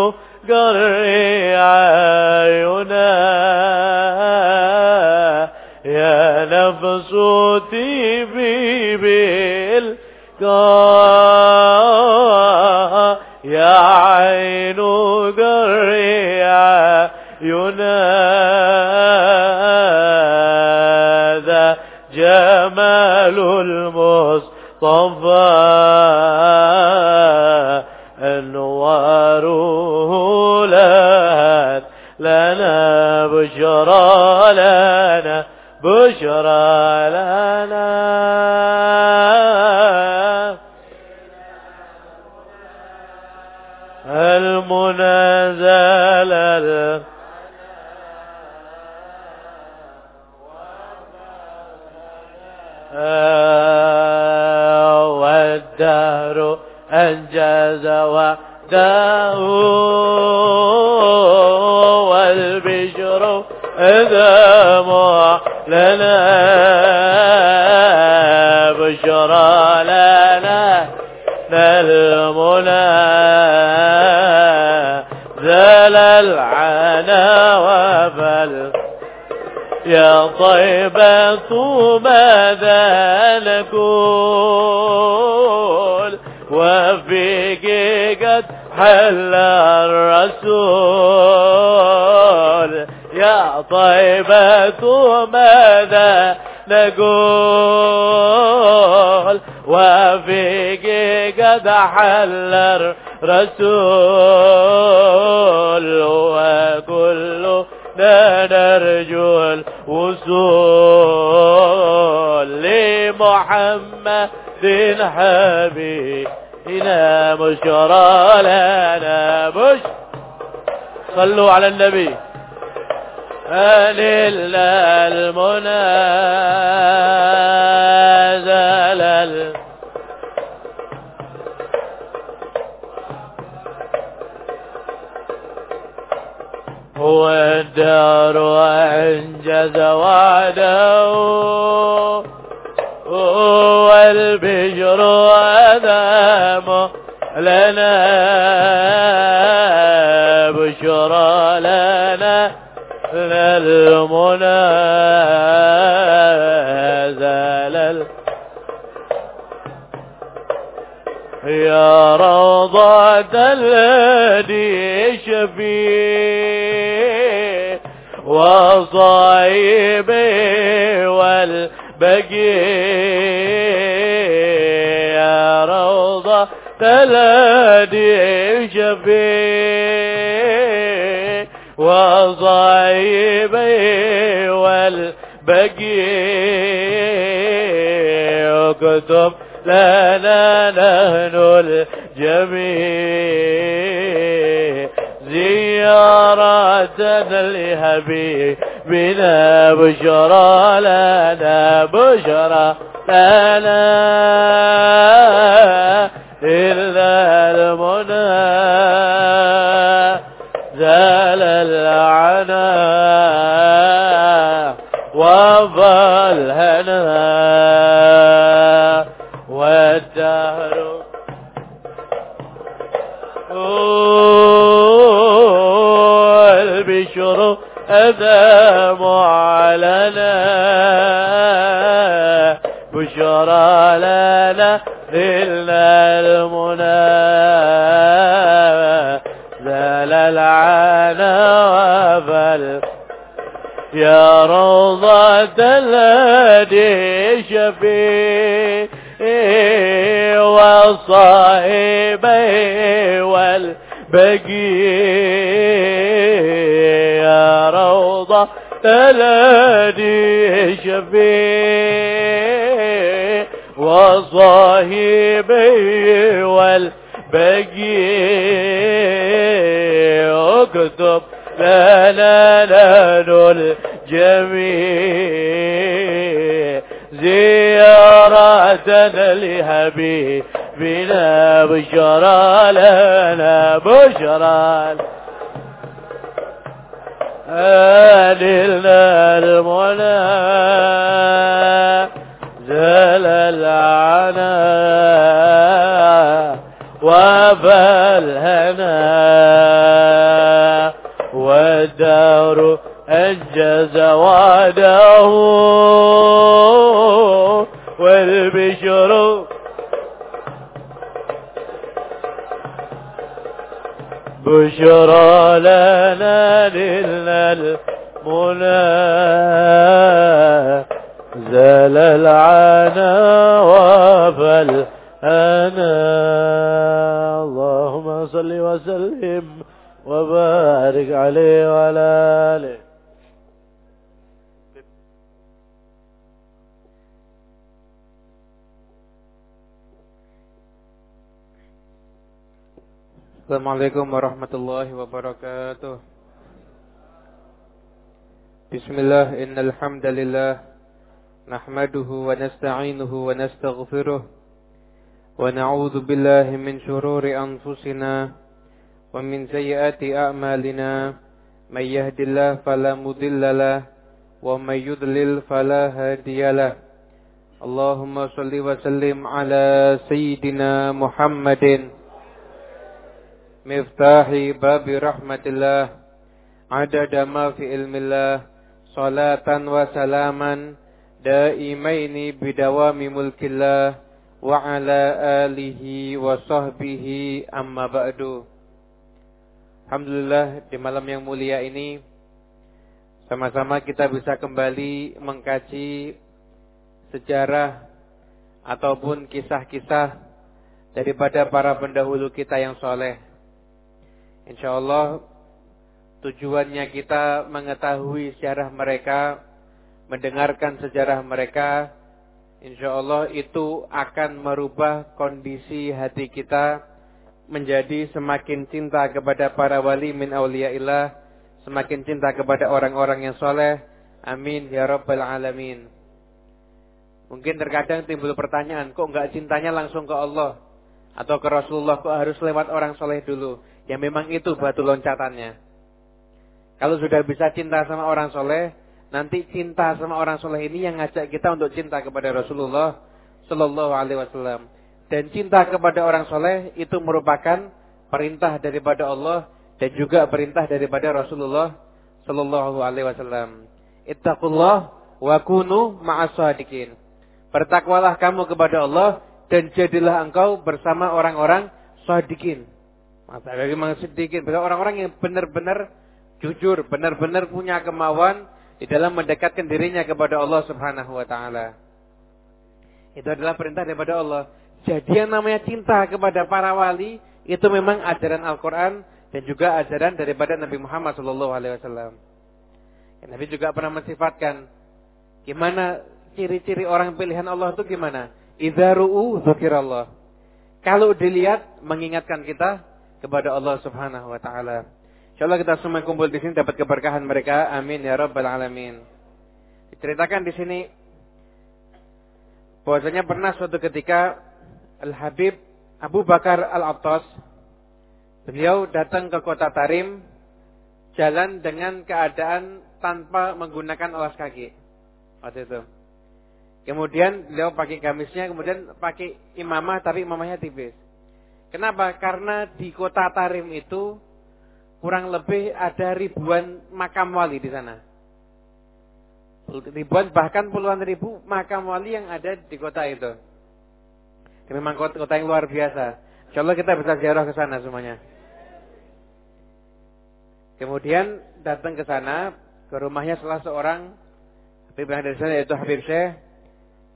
قري عينا يا نفس طيبي باللقاء المصطفى أنواره لات لنا بشرى لنا بشرى لنا. أنجز وعده والبشر إذا لنا بشرى لنا نلمنا زال العنا وفل يا طيبة ماذا لكم وفيك قد حل الرسول. يا طيبة ماذا نقول؟ وفيك قد حل الرسول. وكل نرجو الوصول لمحمد لنا بشرى لنا بش صلوا على النبي. فلله المنازل هو الدار وأنجز وعده. والبجر لنا بشرى لنا للمنى زال يا روضة الذي شفيه وصايبي والبقي الذي شفيه وصايبي والبقي اكتب لنا نحن الجميع. زيارة لحبيبنا بشرى لنا بشرى لنا والهنا والدهر. والبشر أذى يا روضة الهدي شفي وصاحبي والبقي يا روضة الهدي شفي وصاحبي والبقي اكتب لا لا لا جميع لهبي لحبيبنا بشرى لنا بشرى أهلنا المنى زال العنى وفى الهنا والدار أنجز وعده والبشر. بشرى لنا المنى زال العنا وفل أنا. اللهم صل وسلم وبارك عليه وعلى آله. Assalamualaikum warahmatullahi wabarakatuh. Bismillah, innal hamdalillah nahmaduhu wa nasta'inuhu wa nastaghfiruh wa na'udzu billahi min shururi anfusina wa min sayyiati a'malina may yahdihillahu fala mudilla lahu wa may yudlil fala hadiyalah. Allahumma shalli wa sallim ala sayyidina Muhammadin miftahi babi rahmatillah. Adada ma fi ilmillah. Salatan wa salaman. Daimaini bidawami mulkillah. Wa ala alihi wa sahbihi amma ba'du. Alhamdulillah di malam yang mulia ini sama-sama kita bisa kembali mengkaji sejarah ataupun kisah-kisah daripada para pendahulu kita yang soleh. Insya Allah tujuannya kita mengetahui sejarah mereka, mendengarkan sejarah mereka. Insya Allah itu akan merubah kondisi hati kita menjadi semakin cinta kepada para wali min awliyaillah, semakin cinta kepada orang-orang yang soleh. Amin ya rabbal alamin. Mungkin terkadang timbul pertanyaan, kok enggak cintanya langsung ke Allah atau ke Rasulullah, kok harus lewat orang soleh dulu? Ya memang itu batu loncatannya. Kalau sudah bisa cinta sama orang soleh, nanti cinta sama orang soleh ini yang ngajak kita untuk cinta kepada Rasulullah Sallallahu Alaihi Wasallam. Dan cinta kepada orang soleh itu merupakan perintah daripada Allah dan juga perintah daripada Rasulullah Sallallahu Alaihi Wasallam. Ittaqullah wa kunu ma'asadikin. Bertakwalah kamu kepada Allah dan jadilah engkau bersama orang-orang sadikin. Masa memang sedikit. Orang-orang yang benar-benar jujur, benar-benar punya kemauan di dalam mendekatkan dirinya kepada Allah Subhanahu wa taala. Itu adalah perintah daripada Allah. Jadi yang namanya cinta kepada para wali itu memang ajaran Al-Qur'an dan juga ajaran daripada Nabi Muhammad sallallahu alaihi wasallam. Nabi juga pernah mensifatkan gimana ciri-ciri orang pilihan Allah itu gimana? Idza ru'u Kalau dilihat mengingatkan kita kepada Allah Subhanahu wa taala. Insyaallah kita semua kumpul di sini dapat keberkahan mereka. Amin ya rabbal alamin. Diceritakan di sini bahwasanya pernah suatu ketika Al Habib Abu Bakar Al Attas beliau datang ke kota Tarim jalan dengan keadaan tanpa menggunakan alas kaki. Waktu itu. Kemudian beliau pakai gamisnya, kemudian pakai imamah tapi imamahnya tipis. Kenapa? Karena di kota Tarim itu kurang lebih ada ribuan makam wali di sana. Ribuan bahkan puluhan ribu makam wali yang ada di kota itu. Memang kota, kota yang luar biasa. Insya Allah kita bisa ziarah ke sana semuanya. Kemudian datang ke sana, ke rumahnya salah seorang Habib yang ada di sana yaitu Habib Syekh.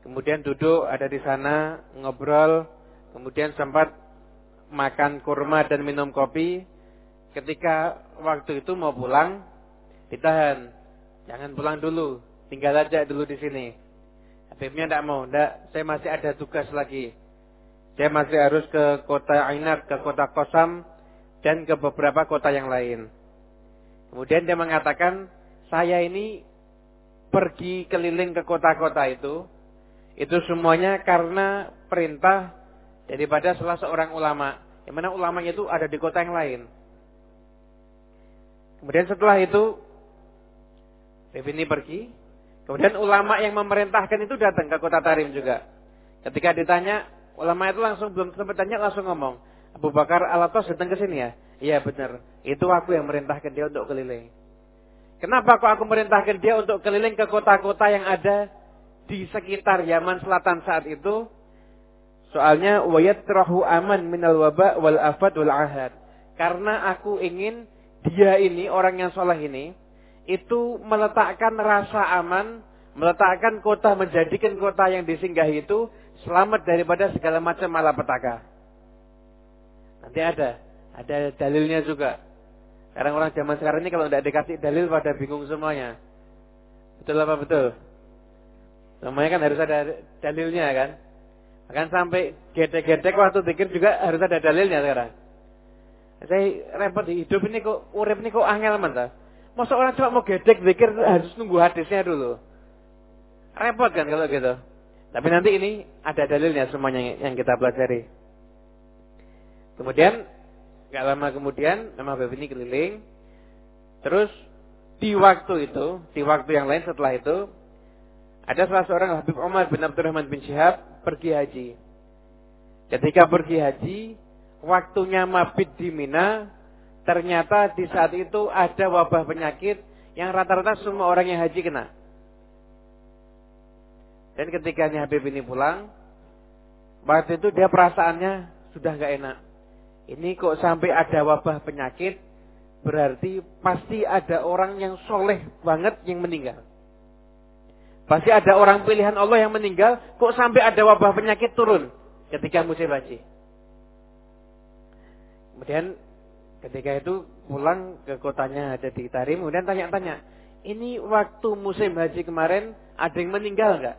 Kemudian duduk ada di sana, ngobrol. Kemudian sempat makan kurma dan minum kopi. Ketika waktu itu mau pulang, ditahan. Jangan pulang dulu, tinggal aja dulu di sini. Habibnya tidak mau, tidak, saya masih ada tugas lagi. Saya masih harus ke kota Ainat, ke kota Kosam, dan ke beberapa kota yang lain. Kemudian dia mengatakan, saya ini pergi keliling ke kota-kota itu, itu semuanya karena perintah daripada salah seorang ulama. Yang mana ulamanya itu ada di kota yang lain. Kemudian setelah itu Habib ini pergi. Kemudian ulama yang memerintahkan itu datang ke kota Tarim juga. Ketika ditanya, ulama itu langsung belum sempat tanya langsung ngomong, Abu Bakar Alatos datang ke sini ya? Iya benar. Itu aku yang merintahkan dia untuk keliling. Kenapa kok aku merintahkan dia untuk keliling ke kota-kota yang ada di sekitar Yaman Selatan saat itu? Soalnya wayatrahu aman minal waba wal afad wal ahad. Karena aku ingin dia ini, orang yang soleh ini, itu meletakkan rasa aman, meletakkan kota, menjadikan kota yang disinggahi itu selamat daripada segala macam malapetaka. Nanti ada, ada dalilnya juga. Sekarang orang zaman sekarang ini kalau tidak dikasih dalil pada bingung semuanya. Betul apa betul? Semuanya kan harus ada dalilnya kan. Bahkan sampai gedek-gedek waktu pikir juga harus ada dalilnya sekarang. Saya repot di hidup ini kok urip ini kok angel men ta. Masa orang cuma mau gedek pikir harus nunggu hadisnya dulu. Repot kan kalau gitu. Tapi nanti ini ada dalilnya semuanya yang kita pelajari. Kemudian gak lama kemudian nama Habib ini keliling. Terus di waktu itu, di waktu yang lain setelah itu ada salah seorang Habib Umar bin Abdurrahman bin Syihab pergi haji. Ketika pergi haji, waktunya mabit di Mina, ternyata di saat itu ada wabah penyakit yang rata-rata semua orang yang haji kena. Dan ketika Habib ini pulang, waktu itu dia perasaannya sudah gak enak. Ini kok sampai ada wabah penyakit, berarti pasti ada orang yang soleh banget yang meninggal. Pasti ada orang pilihan Allah yang meninggal, kok sampai ada wabah penyakit turun ketika musim haji. Kemudian ketika itu pulang ke kotanya ada di Tarim, kemudian tanya-tanya, ini waktu musim haji kemarin ada yang meninggal nggak?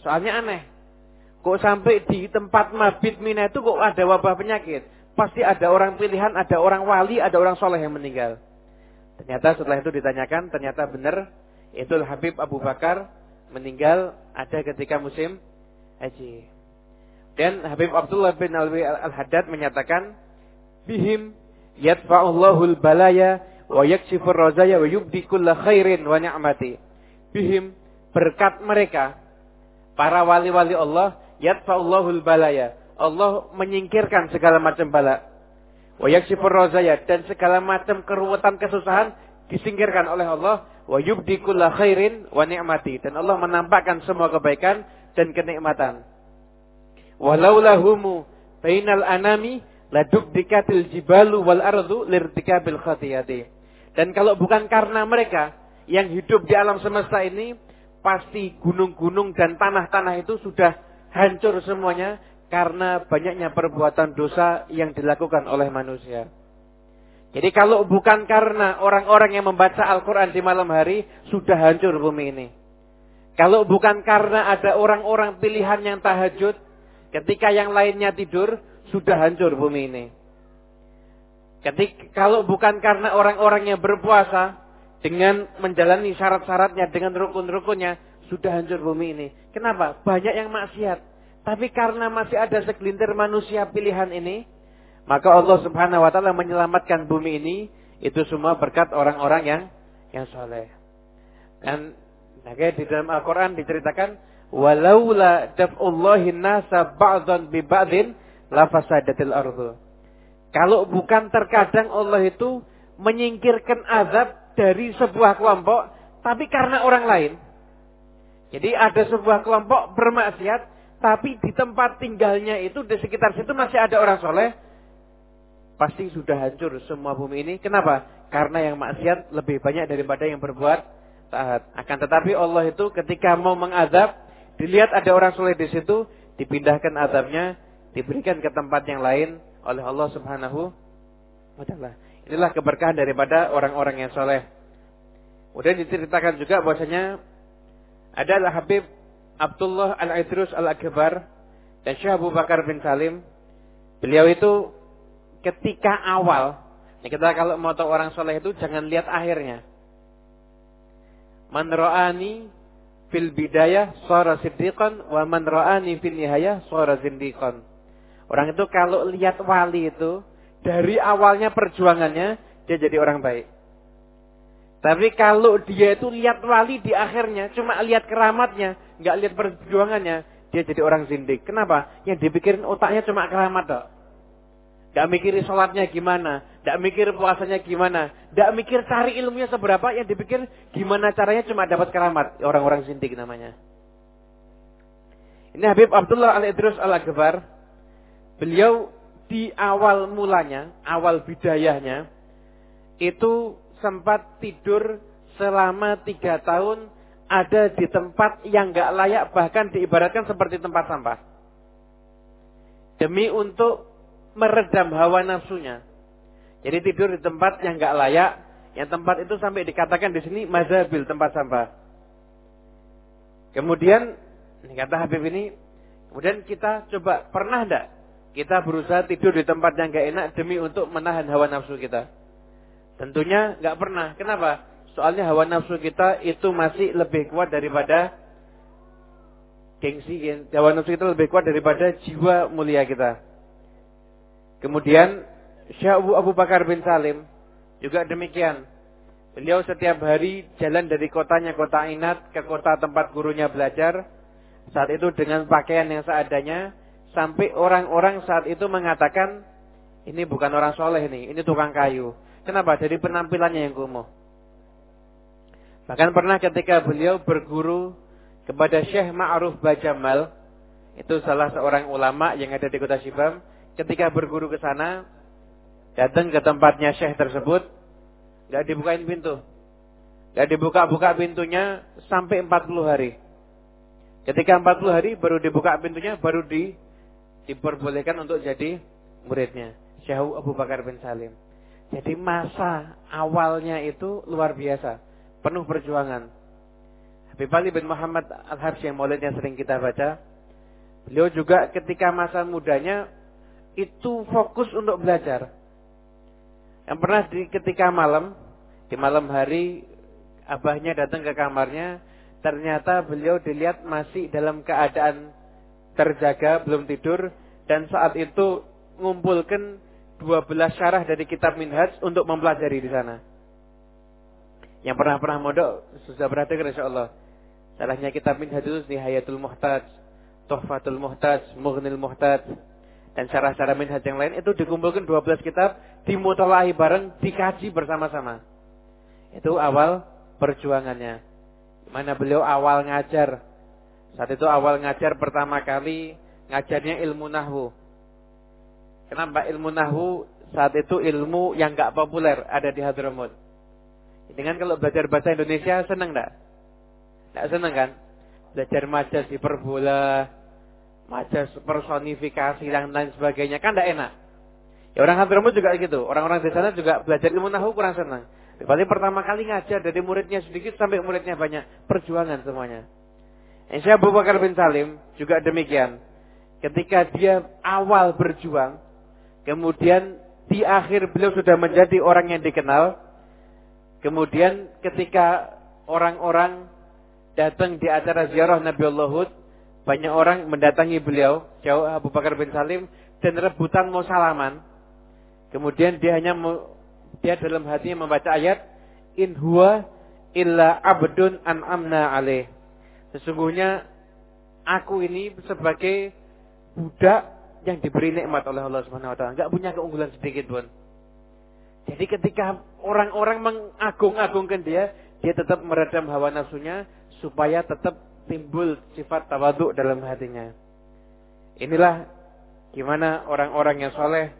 Soalnya aneh. Kok sampai di tempat mabit Mina itu kok ada wabah penyakit? Pasti ada orang pilihan, ada orang wali, ada orang soleh yang meninggal. Ternyata setelah itu ditanyakan, ternyata benar itu Habib Abu Bakar meninggal ada ketika musim haji. Dan Habib Abdullah bin Alwi Al-Haddad menyatakan, bihim yadfa'ullahul balaya wa yakshifur razaya wa yubdi kulla khairin wa ni'mati. Bihim berkat mereka para wali-wali Allah yadfa'ullahul balaya. Allah menyingkirkan segala macam bala. Wa yakshifur razaya dan segala macam keruwetan kesusahan disingkirkan oleh Allah wa yubdi khairin wa ni'mati dan Allah menampakkan semua kebaikan dan kenikmatan. Walau lahumu bainal anami ladubdikatil jibalu wal ardu lirtikabil khatiyati. Dan kalau bukan karena mereka yang hidup di alam semesta ini, pasti gunung-gunung dan tanah-tanah itu sudah hancur semuanya karena banyaknya perbuatan dosa yang dilakukan oleh manusia. Jadi kalau bukan karena orang-orang yang membaca Al-Quran di malam hari, sudah hancur bumi ini. Kalau bukan karena ada orang-orang pilihan yang tahajud, ketika yang lainnya tidur, sudah hancur bumi ini. Ketika kalau bukan karena orang-orang yang berpuasa dengan menjalani syarat-syaratnya dengan rukun-rukunnya sudah hancur bumi ini. Kenapa? Banyak yang maksiat. Tapi karena masih ada segelintir manusia pilihan ini, maka Allah Subhanahu wa taala menyelamatkan bumi ini itu semua berkat orang-orang yang yang soleh. Dan okay, di dalam Al-Quran diceritakan, walaula daf'ullahi nasa ba'dhan bi ba'dhin lafasadatil ardu. Kalau bukan terkadang Allah itu menyingkirkan azab dari sebuah kelompok, tapi karena orang lain. Jadi ada sebuah kelompok bermaksiat, tapi di tempat tinggalnya itu di sekitar situ masih ada orang soleh, pasti sudah hancur semua bumi ini. Kenapa? Karena yang maksiat lebih banyak daripada yang berbuat taat. Akan tetapi Allah itu ketika mau mengazab, dilihat ada orang soleh di situ, dipindahkan azabnya, diberikan ke tempat yang lain, oleh Allah Subhanahu wa taala. Inilah keberkahan daripada orang-orang yang soleh. Kemudian diceritakan juga bahwasanya adalah Habib Abdullah Al-Idrus Al-Akbar dan Syekh Abu Bakar bin Salim. Beliau itu ketika awal, ya kita kalau mau tahu orang soleh itu jangan lihat akhirnya. Man fil bidayah sara siddiqan wa man fil nihayah sara zindiqan. Orang itu kalau lihat wali itu dari awalnya perjuangannya dia jadi orang baik. Tapi kalau dia itu lihat wali di akhirnya cuma lihat keramatnya, nggak lihat perjuangannya, dia jadi orang zindik. Kenapa? Yang dipikirin otaknya cuma keramat dok. Gak mikir sholatnya gimana, gak mikir puasanya gimana, gak mikir cari ilmunya seberapa, yang dipikir gimana caranya cuma dapat keramat. Orang-orang zindik namanya. Ini Habib Abdullah Al-Idrus Al-Akbar Beliau di awal mulanya, awal bidayahnya, itu sempat tidur selama tiga tahun ada di tempat yang gak layak, bahkan diibaratkan seperti tempat sampah. Demi untuk meredam hawa nafsunya. Jadi tidur di tempat yang gak layak, yang tempat itu sampai dikatakan di sini mazabil tempat sampah. Kemudian, kata Habib ini, kemudian kita coba pernah enggak kita berusaha tidur di tempat yang gak enak demi untuk menahan hawa nafsu kita. Tentunya gak pernah. Kenapa? Soalnya hawa nafsu kita itu masih lebih kuat daripada gengsi. Hawa nafsu kita lebih kuat daripada jiwa mulia kita. Kemudian Syekh Abu Bakar bin Salim juga demikian. Beliau setiap hari jalan dari kotanya kota Inat ke kota tempat gurunya belajar. Saat itu dengan pakaian yang seadanya Sampai orang-orang saat itu mengatakan, ini bukan orang soleh nih, ini tukang kayu. Kenapa? Jadi penampilannya yang kumuh. Bahkan pernah ketika beliau berguru kepada Syekh Ma'ruf Bajamal, itu salah seorang ulama yang ada di kota Sibam, ketika berguru ke sana, datang ke tempatnya Syekh tersebut, gak dibukain pintu. Gak dibuka-buka pintunya sampai 40 hari. Ketika 40 hari baru dibuka pintunya, baru di diperbolehkan untuk jadi muridnya Syekh Abu Bakar bin Salim. Jadi masa awalnya itu luar biasa, penuh perjuangan. Habib Ali bin Muhammad Al-Habsyi yang maulid yang sering kita baca, beliau juga ketika masa mudanya itu fokus untuk belajar. Yang pernah di ketika malam, di malam hari abahnya datang ke kamarnya, ternyata beliau dilihat masih dalam keadaan terjaga, belum tidur, dan saat itu mengumpulkan 12 syarah dari kitab Minhaj untuk mempelajari di sana. Yang pernah-pernah modok, sudah perhatikan insya Allah. Salahnya kitab Minhaj itu Nihayatul Muhtaj, Tuhfatul Muhtaj, Mughnil Muhtaj, dan syarah-syarah Minhaj yang lain itu dikumpulkan 12 kitab, dimutolahi bareng, dikaji bersama-sama. Itu awal perjuangannya. Mana beliau awal ngajar, saat itu awal ngajar pertama kali ngajarnya ilmu nahwu. Kenapa ilmu nahwu saat itu ilmu yang gak populer ada di Hadramut. Dengan kalau belajar bahasa Indonesia senang enggak? Enggak senang kan? Belajar majas hiperbola, majas personifikasi dan lain sebagainya kan enggak enak. Ya orang Hadramut juga gitu. Orang-orang di sana juga belajar ilmu nahwu kurang senang. Berarti pertama kali ngajar dari muridnya sedikit sampai muridnya banyak. Perjuangan semuanya. Syekh Abu Bakar bin Salim juga demikian. Ketika dia awal berjuang, kemudian di akhir beliau sudah menjadi orang yang dikenal. Kemudian ketika orang-orang datang di acara ziarah Nabi Allah Hud, banyak orang mendatangi beliau, jauh Abu Bakar bin Salim dan rebutan mau salaman. Kemudian dia hanya dia dalam hatinya membaca ayat in huwa illa abdun an'amna alaih. Sesungguhnya aku ini sebagai budak yang diberi nikmat oleh Allah Subhanahu wa taala, enggak punya keunggulan sedikit pun. Jadi ketika orang-orang mengagung-agungkan dia, dia tetap meredam hawa nafsunya supaya tetap timbul sifat tawaduk dalam hatinya. Inilah gimana orang-orang yang soleh,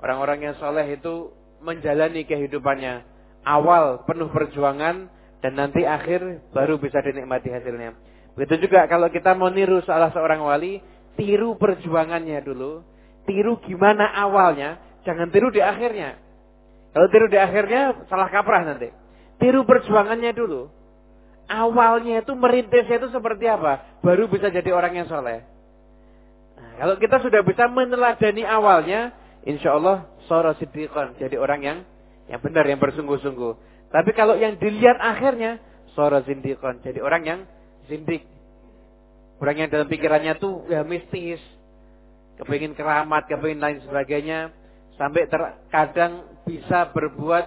orang-orang yang soleh itu menjalani kehidupannya. Awal penuh perjuangan dan nanti akhir baru bisa dinikmati hasilnya. Begitu juga kalau kita mau niru salah seorang wali, tiru perjuangannya dulu, tiru gimana awalnya, jangan tiru di akhirnya. Kalau tiru di akhirnya salah kaprah nanti. Tiru perjuangannya dulu. Awalnya itu merintisnya itu seperti apa? Baru bisa jadi orang yang soleh. Nah, kalau kita sudah bisa meneladani awalnya, insya Allah soro siddiqon. Jadi orang yang yang benar, yang bersungguh-sungguh. Tapi kalau yang dilihat akhirnya, soro siddiqon. Jadi orang yang zindik. Orang yang dalam pikirannya tuh ya mistis. Kepingin keramat, kepingin lain sebagainya. Sampai terkadang bisa berbuat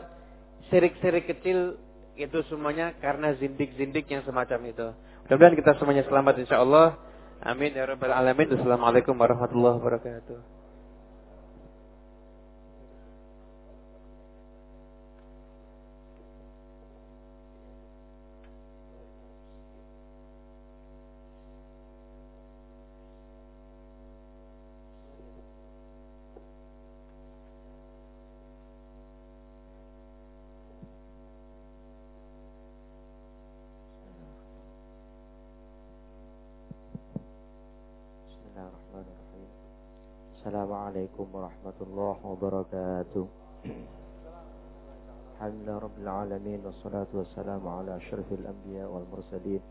sirik-sirik kecil itu semuanya karena zindik-zindik yang semacam itu. Mudah-mudahan kita semuanya selamat insya Allah. Amin ya rabbal alamin. Assalamualaikum warahmatullahi wabarakatuh. عليكم ورحمة الله وبركاته الحمد لله رب العالمين والصلاة والسلام على أشرف الأنبياء والمرسلين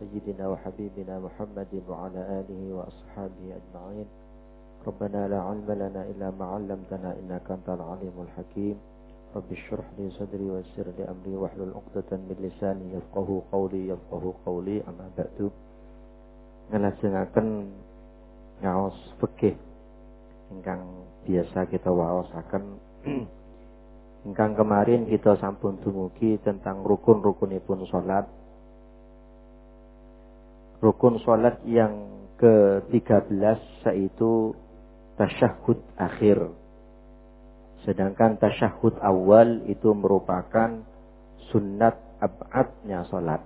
سيدنا وحبيبنا محمد وعلى آله وأصحابه أجمعين ربنا لا علم لنا إلا ما علمتنا إنك أنت العليم الحكيم رب اشرح لي صدري ويسر لي أمري واحلل عقدة من لساني يفقه قولي يفقه قولي أما بعد ngelajengaken ngaos fikih ingkang biasa kita waosaken. Ingkang kemarin kita sampun dumugi tentang rukun-rukunipun salat rukun salat yang ke-13 yaitu tasyahud akhir. Sedangkan tasyahud awal itu merupakan sunat abadnya salat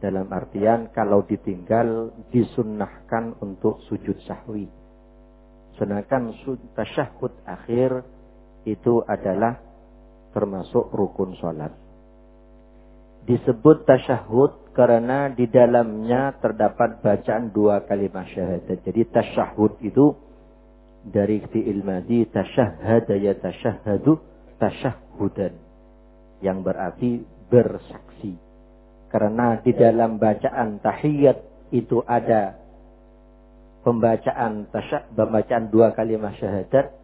dalam artian kalau ditinggal disunnahkan untuk sujud sahwi Sedangkan tasyahud akhir itu adalah termasuk rukun sholat. Disebut tasyahud karena di dalamnya terdapat bacaan dua kalimat syahadat. Jadi tasyahud itu dari fi'il madi tasyahada ya tasyahudan. Yang berarti bersaksi. Karena di dalam bacaan tahiyat itu ada pembacaan tasyak pembacaan dua kalimat syahadat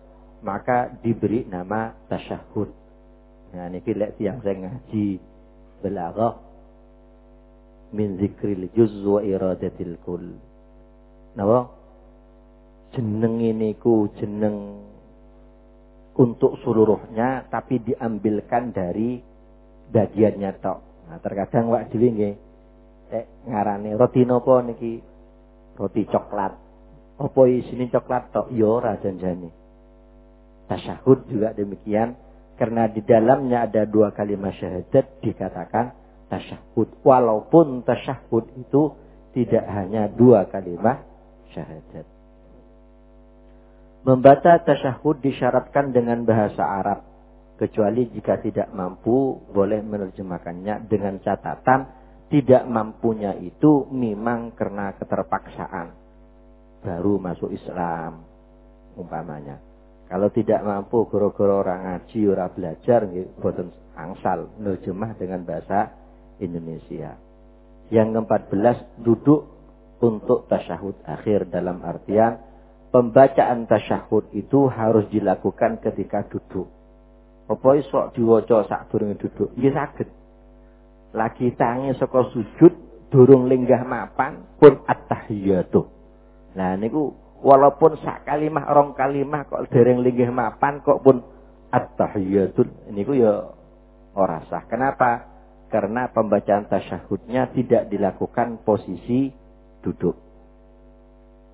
maka diberi nama tasyahud. Nah ini lek yang saya ngaji belaghah min zikril juz wa iradatil kul. Napa? Jeneng ini ku jeneng untuk seluruhnya tapi diambilkan dari bagiannya tok. Nah, terkadang wak dhewe nggih eh, ngarane roti napa niki? Roti coklat. Apa isine coklat tok? Ya ora janjane. Tasyahud juga demikian karena di dalamnya ada dua kalimat syahadat dikatakan tasyahud. Walaupun tasyahud itu tidak hanya dua kalimat syahadat. Membaca tasyahud disyaratkan dengan bahasa Arab. Kecuali jika tidak mampu boleh menerjemahkannya dengan catatan tidak mampunya itu memang karena keterpaksaan baru masuk Islam umpamanya. Kalau tidak mampu goro-goro orang ngaji, orang belajar, boten angsal nerjemah dengan bahasa Indonesia. Yang ke-14 duduk untuk tasyahud akhir dalam artian pembacaan tasyahud itu harus dilakukan ketika duduk. Apa iso diwaca sak durunge duduk? Nggih saged. Lagi tangi saka sujud durung linggah mapan pun at-tahiyatu. Nah niku walaupun sak kalimah rong kalimah kok dereng linggah mapan kok pun at-tahiyatu niku ya ora sah. Kenapa? Karena pembacaan tasyahudnya tidak dilakukan posisi duduk.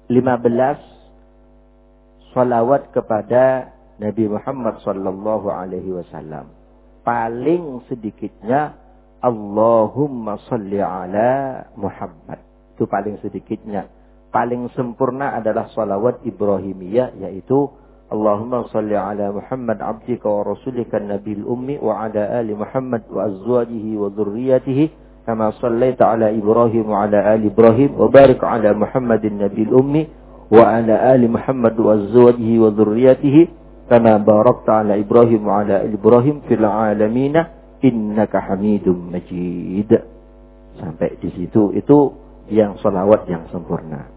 15 salawat kepada Nabi Muhammad sallallahu alaihi wasallam. Paling sedikitnya Allahumma salli ala Muhammad. Itu paling sedikitnya. Paling sempurna adalah salawat Ibrahimiyah yaitu Allahumma salli ala Muhammad abdika wa rasulika nabil ummi wa ala ali Muhammad wa azwajihi wa dhurriyyatihi kama sallaita ala Ibrahim wa ala ali Ibrahim wa barik ala Muhammadin nabil ummi وعلى آل محمد وأزواجه وذريته كما باركت على Ibrahim وعلى ala Ibrahim fil إنك innaka Hamidum Majid. Sampai di situ itu yang salawat yang sempurna.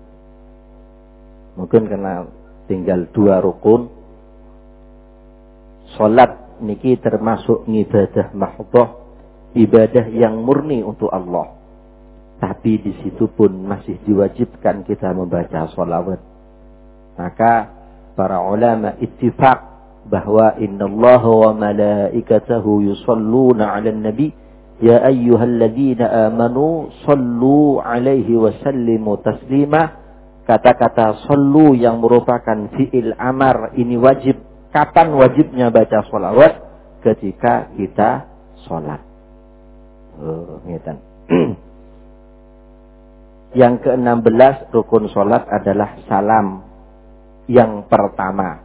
Mungkin karena tinggal dua rukun salat niki termasuk ibadah mahdhah, ibadah yang murni untuk Allah. Tapi di situ pun masih diwajibkan kita membaca solawat. Maka para ulama ittifaq bahwa Allah wa malaikatahu yusalluna 'alan nabi ya ayyuhalladzina amanu sallu 'alaihi wa sallimu taslima. Kata-kata sallu yang merupakan fi'il amar ini wajib. Kapan wajibnya baca sholawat ketika kita sholat oh, Yang ke-16 rukun sholat adalah salam yang pertama.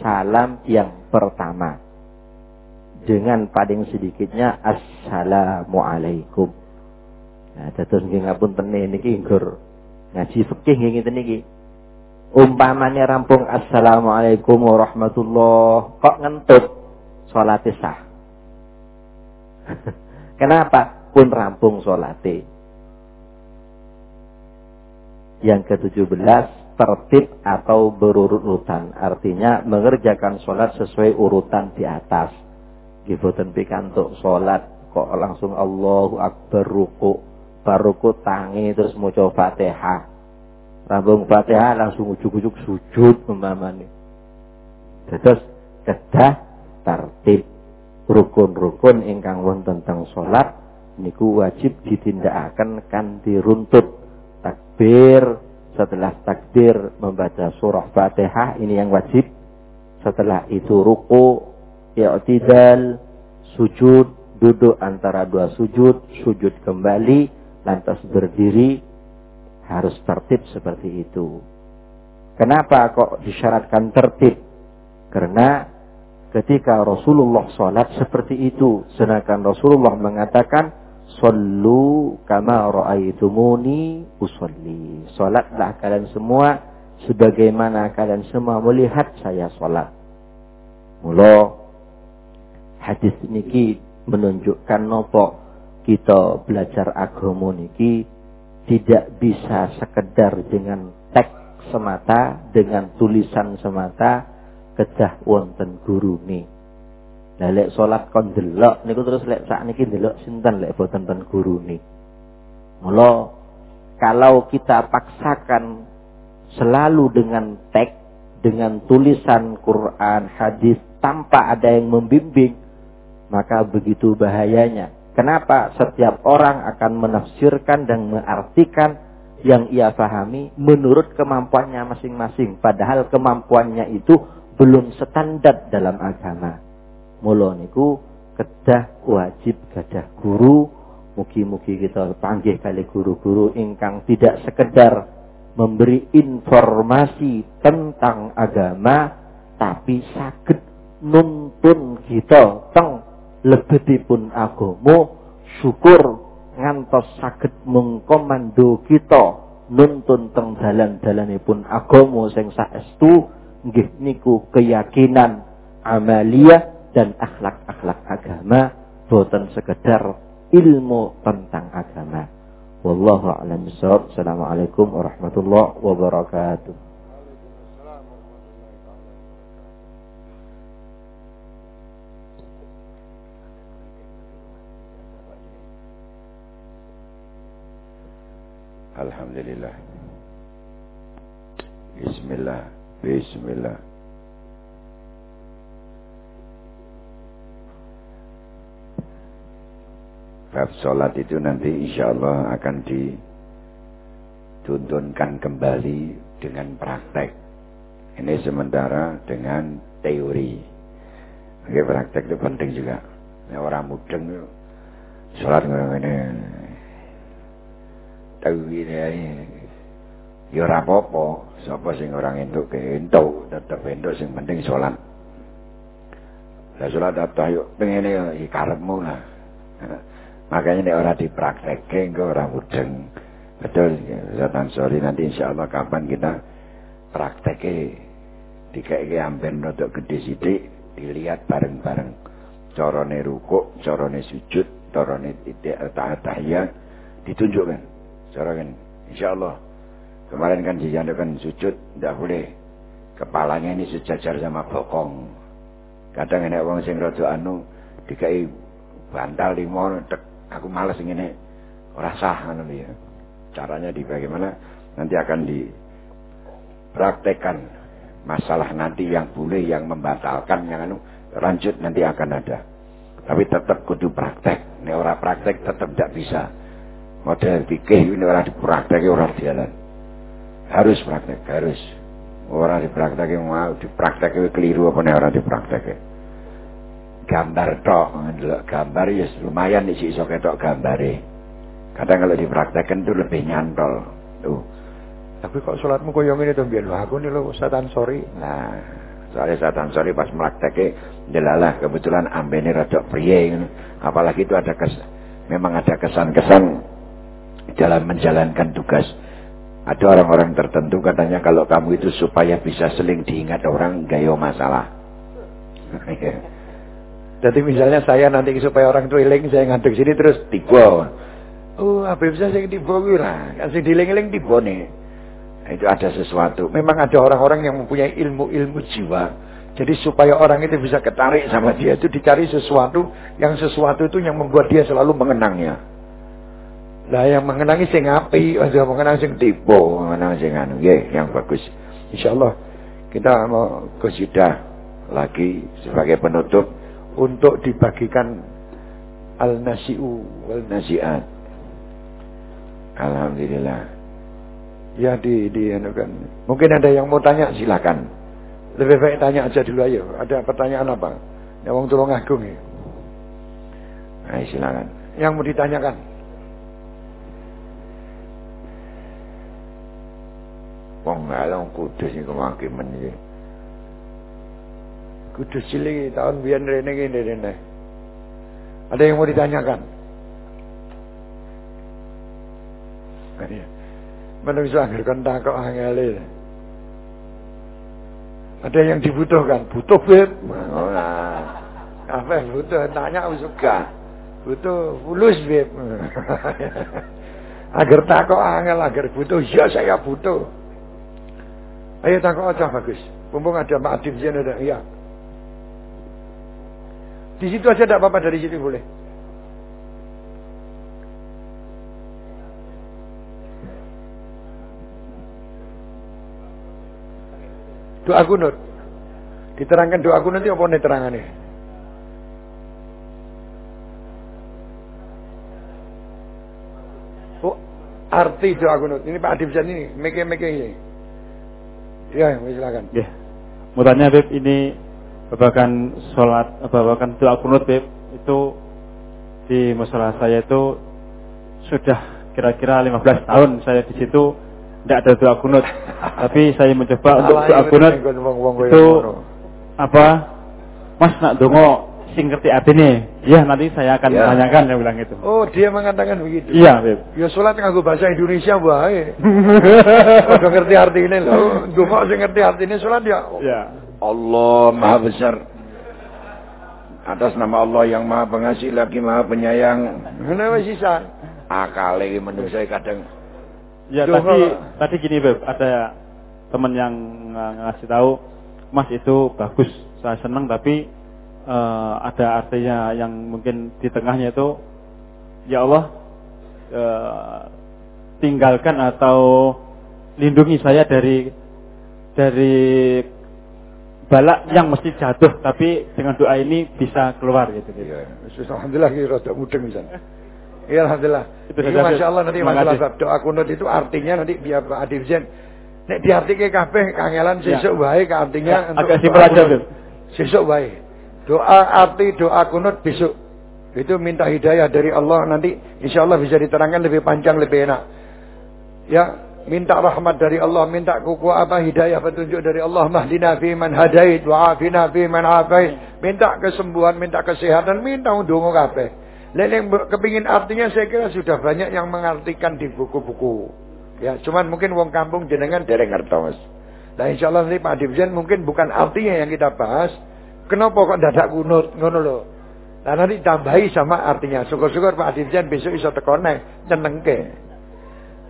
Salam yang pertama. Dengan paling sedikitnya Assalamualaikum. Nah, terus nggih ngapunten niki nggur ngaji fikih nggih ngeten niki. Umpamane rampung Assalamualaikum warahmatullah kok ngentut salat sah. Kenapa? Pun rampung salate. Yang ke-17 tertib atau berurutan. Artinya mengerjakan sholat sesuai urutan di atas. Giboten pikantuk sholat kok langsung Allahu Akbar ruku. Baruku tangi terus mau coba fatihah. Rambung fatihah langsung ujuk-ujuk sujud umpamane. Terus kedah tertib rukun-rukun ingkang wonten tentang sholat niku wajib ditindakaken kan diruntut takbir, setelah takbir membaca surah Fatihah ini yang wajib. Setelah itu ruku, i'tidal, sujud, duduk antara dua sujud, sujud kembali, lantas berdiri, harus tertib seperti itu. Kenapa kok disyaratkan tertib? Karena ketika Rasulullah sholat seperti itu, sedangkan Rasulullah mengatakan Sallu kama ra'aitumuni usolli. Salatlah kalian semua sebagaimana kalian semua melihat saya salat. Mula hadis niki menunjukkan nopo kita belajar agama niki tidak bisa sekedar dengan teks semata, dengan tulisan semata, kedah wonten guru nih lah lek salat kon delok niku terus lek sakniki delok sinten lek boten ten gurune. Mula kalau kita paksakan selalu dengan teks dengan tulisan Quran, hadis tanpa ada yang membimbing, maka begitu bahayanya. Kenapa setiap orang akan menafsirkan dan mengartikan yang ia pahami menurut kemampuannya masing-masing, padahal kemampuannya itu belum standar dalam agama. Mula niku kedah wajib gadah guru. Mugi-mugi kita panggil kali guru-guru ingkang tidak sekedar memberi informasi tentang agama tapi sakit nuntun kita teng lebetipun agama syukur ngantos sakit mengkomando kita nuntun teng dalan-dalanipun agama sing saestu. Nggih niku keyakinan amalia dan akhlak-akhlak agama boten sekedar ilmu tentang agama. Wallahu a'lam bishawab. Assalamualaikum warahmatullahi wabarakatuh. Alhamdulillah. Bismillah. Bismillah. Bab sholat itu nanti insya Allah akan dituntunkan kembali dengan praktek. Ini sementara dengan teori. Oke, praktek itu penting juga. Ini orang mudeng itu. Sholat ini. Tahu ini ya ora apa-apa. Sapa sing orang entuk ke entuk. Tetep entuk sing penting sholat. Lah sholat apa? Yuk pengen ya karepmu lah Makanya ini orang dipraktekke ke orang mudeng. Betul, Zatan sorry nanti insya Allah kapan kita praktekke dikeke amben rodok gede sidik dilihat bareng-bareng corone rukuk, corone sujud, corone tahiyat ditunjukkan. Cara kan insya Allah kemarin kan dijanjikan sujud tidak boleh kepalanya ini sejajar sama bokong. Kadang enak wong sing rada anu dikai bantal limo tek aku males ini ora sah anu ya. Caranya di bagaimana nanti akan dipraktekkan masalah nanti yang boleh yang membatalkan yang anu lanjut nanti akan ada. Tapi tetap kudu praktek. Ini orang praktek tetap tidak bisa. Model pikir ini orang dipraktek orang jalan. Harus praktek, harus. Orang dipraktek mau dipraktek keliru apa nih orang dipraktek gambar tok. Ndelok gambar ya lumayan isi iso ketok gambare. Kadang kalau dipraktekkan itu lebih nyantol. Tuh. Tapi kok sholatmu koyo ngene to biar aku nih lo satan sorry nah soalnya satan sorry pas prakteknya jelalah kebetulan ambene rada priye apalagi itu ada kes memang ada kesan-kesan dalam menjalankan tugas. Ada orang-orang tertentu katanya kalau kamu itu supaya bisa seling diingat orang gayo masalah Jadi misalnya saya nanti supaya orang itu saya ngaduk sini terus tiba. Oh, bisa saya tiba lah. Kasih diling-eling tiba nih. Nah, itu ada sesuatu. Memang ada orang-orang yang mempunyai ilmu-ilmu jiwa. Jadi supaya orang itu bisa ketarik sama dia itu dicari sesuatu yang sesuatu itu yang membuat dia selalu mengenangnya. Lah yang mengenangi sing api, aja mengenang sing tiba, mengenang sing anu, ya, yang bagus. Insyaallah kita mau kesidah lagi sebagai penutup untuk dibagikan al-nasi'u wal nasi'at. Alhamdulillah. Ya di di anu kan. Mungkin ada yang mau tanya silakan. Lebih baik tanya aja dulu ayo. Ada pertanyaan apa? Ya wong tulung agung ya. Ayo silakan. Yang mau ditanyakan. Wong ngalong kudus iki kemakimen iki. Kudus cilik tahun biar rene gini rene. Ada yang mau ditanyakan? Mana bisa anggarkan kok angel Ada yang dibutuhkan, butuh beb. Apa butuh tanya suka. Butuh fulus beb. agar takut angel, agar butuh, ya saya butuh. Ayo takut aja bagus. Mumpung ada Pak Adib ada, iya. Di situ aja tidak apa-apa dari situ boleh. Doa kunut. Diterangkan doa kunut itu apa nih terangannya? Oh, arti doa kunut. Ini Pak Adib ini, meke-meke ini. Ya, silakan. Ya. Mau tanya Beb, ini babakan sholat, babakan doa kunut itu di masalah saya itu sudah kira-kira 15 tahun saya di situ tidak ada doa kunut. Tapi saya mencoba untuk doa kunut itu apa? Mas nak dongo sing ngerti artinya. Ya nanti saya akan ya. tanyakan yang bilang itu. Oh dia mengatakan begitu. Iya Beb. Ya sholat nganggo bahasa Indonesia bae. Udah ngerti artinya loh. Dongo sing ngerti artinya sholat ya. Ya. Allah Maha Besar. Atas nama Allah yang Maha Pengasih lagi Maha Penyayang. Kenapa sisa? Akal lagi manusia kadang. Ya Duh, tadi tadi gini Beb, ada teman yang ngasih tahu, Mas itu bagus, saya senang tapi uh, ada artinya yang mungkin di tengahnya itu, ya Allah, uh, tinggalkan atau lindungi saya dari dari balak yang mesti jatuh tapi dengan doa ini bisa keluar gitu gitu. Iya, alhamdulillah ini rada mudeng misalnya. Iya alhamdulillah. Itu Ini saja, masya Allah nanti masalah bab doa kunut itu artinya nanti biar Pak Adi Zen. Nek diartike kabeh kangelan sesuk wae artinya Ya, agak simpel aja. Bib. Sesuk wae. Doa arti doa kunut besok. Itu minta hidayah dari Allah nanti insya Allah bisa diterangkan lebih panjang lebih enak. Ya, minta rahmat dari Allah, minta kuku apa hidayah petunjuk dari Allah, mahdina fi man hadait wa afina fi man afait. Minta kesembuhan, minta kesehatan, minta undungu kabeh. Lain yang kepingin artinya saya kira sudah banyak yang mengartikan di buku-buku. Ya, cuman mungkin wong kampung jenengan dereng ngertos. Nah insya Allah nanti Pak Dibjen mungkin bukan artinya yang kita bahas. Kenapa kok dadak kunut ngono loh. Nah nanti tambahi sama artinya. Syukur-syukur Pak Dirjen besok iso tekone, nyenengke.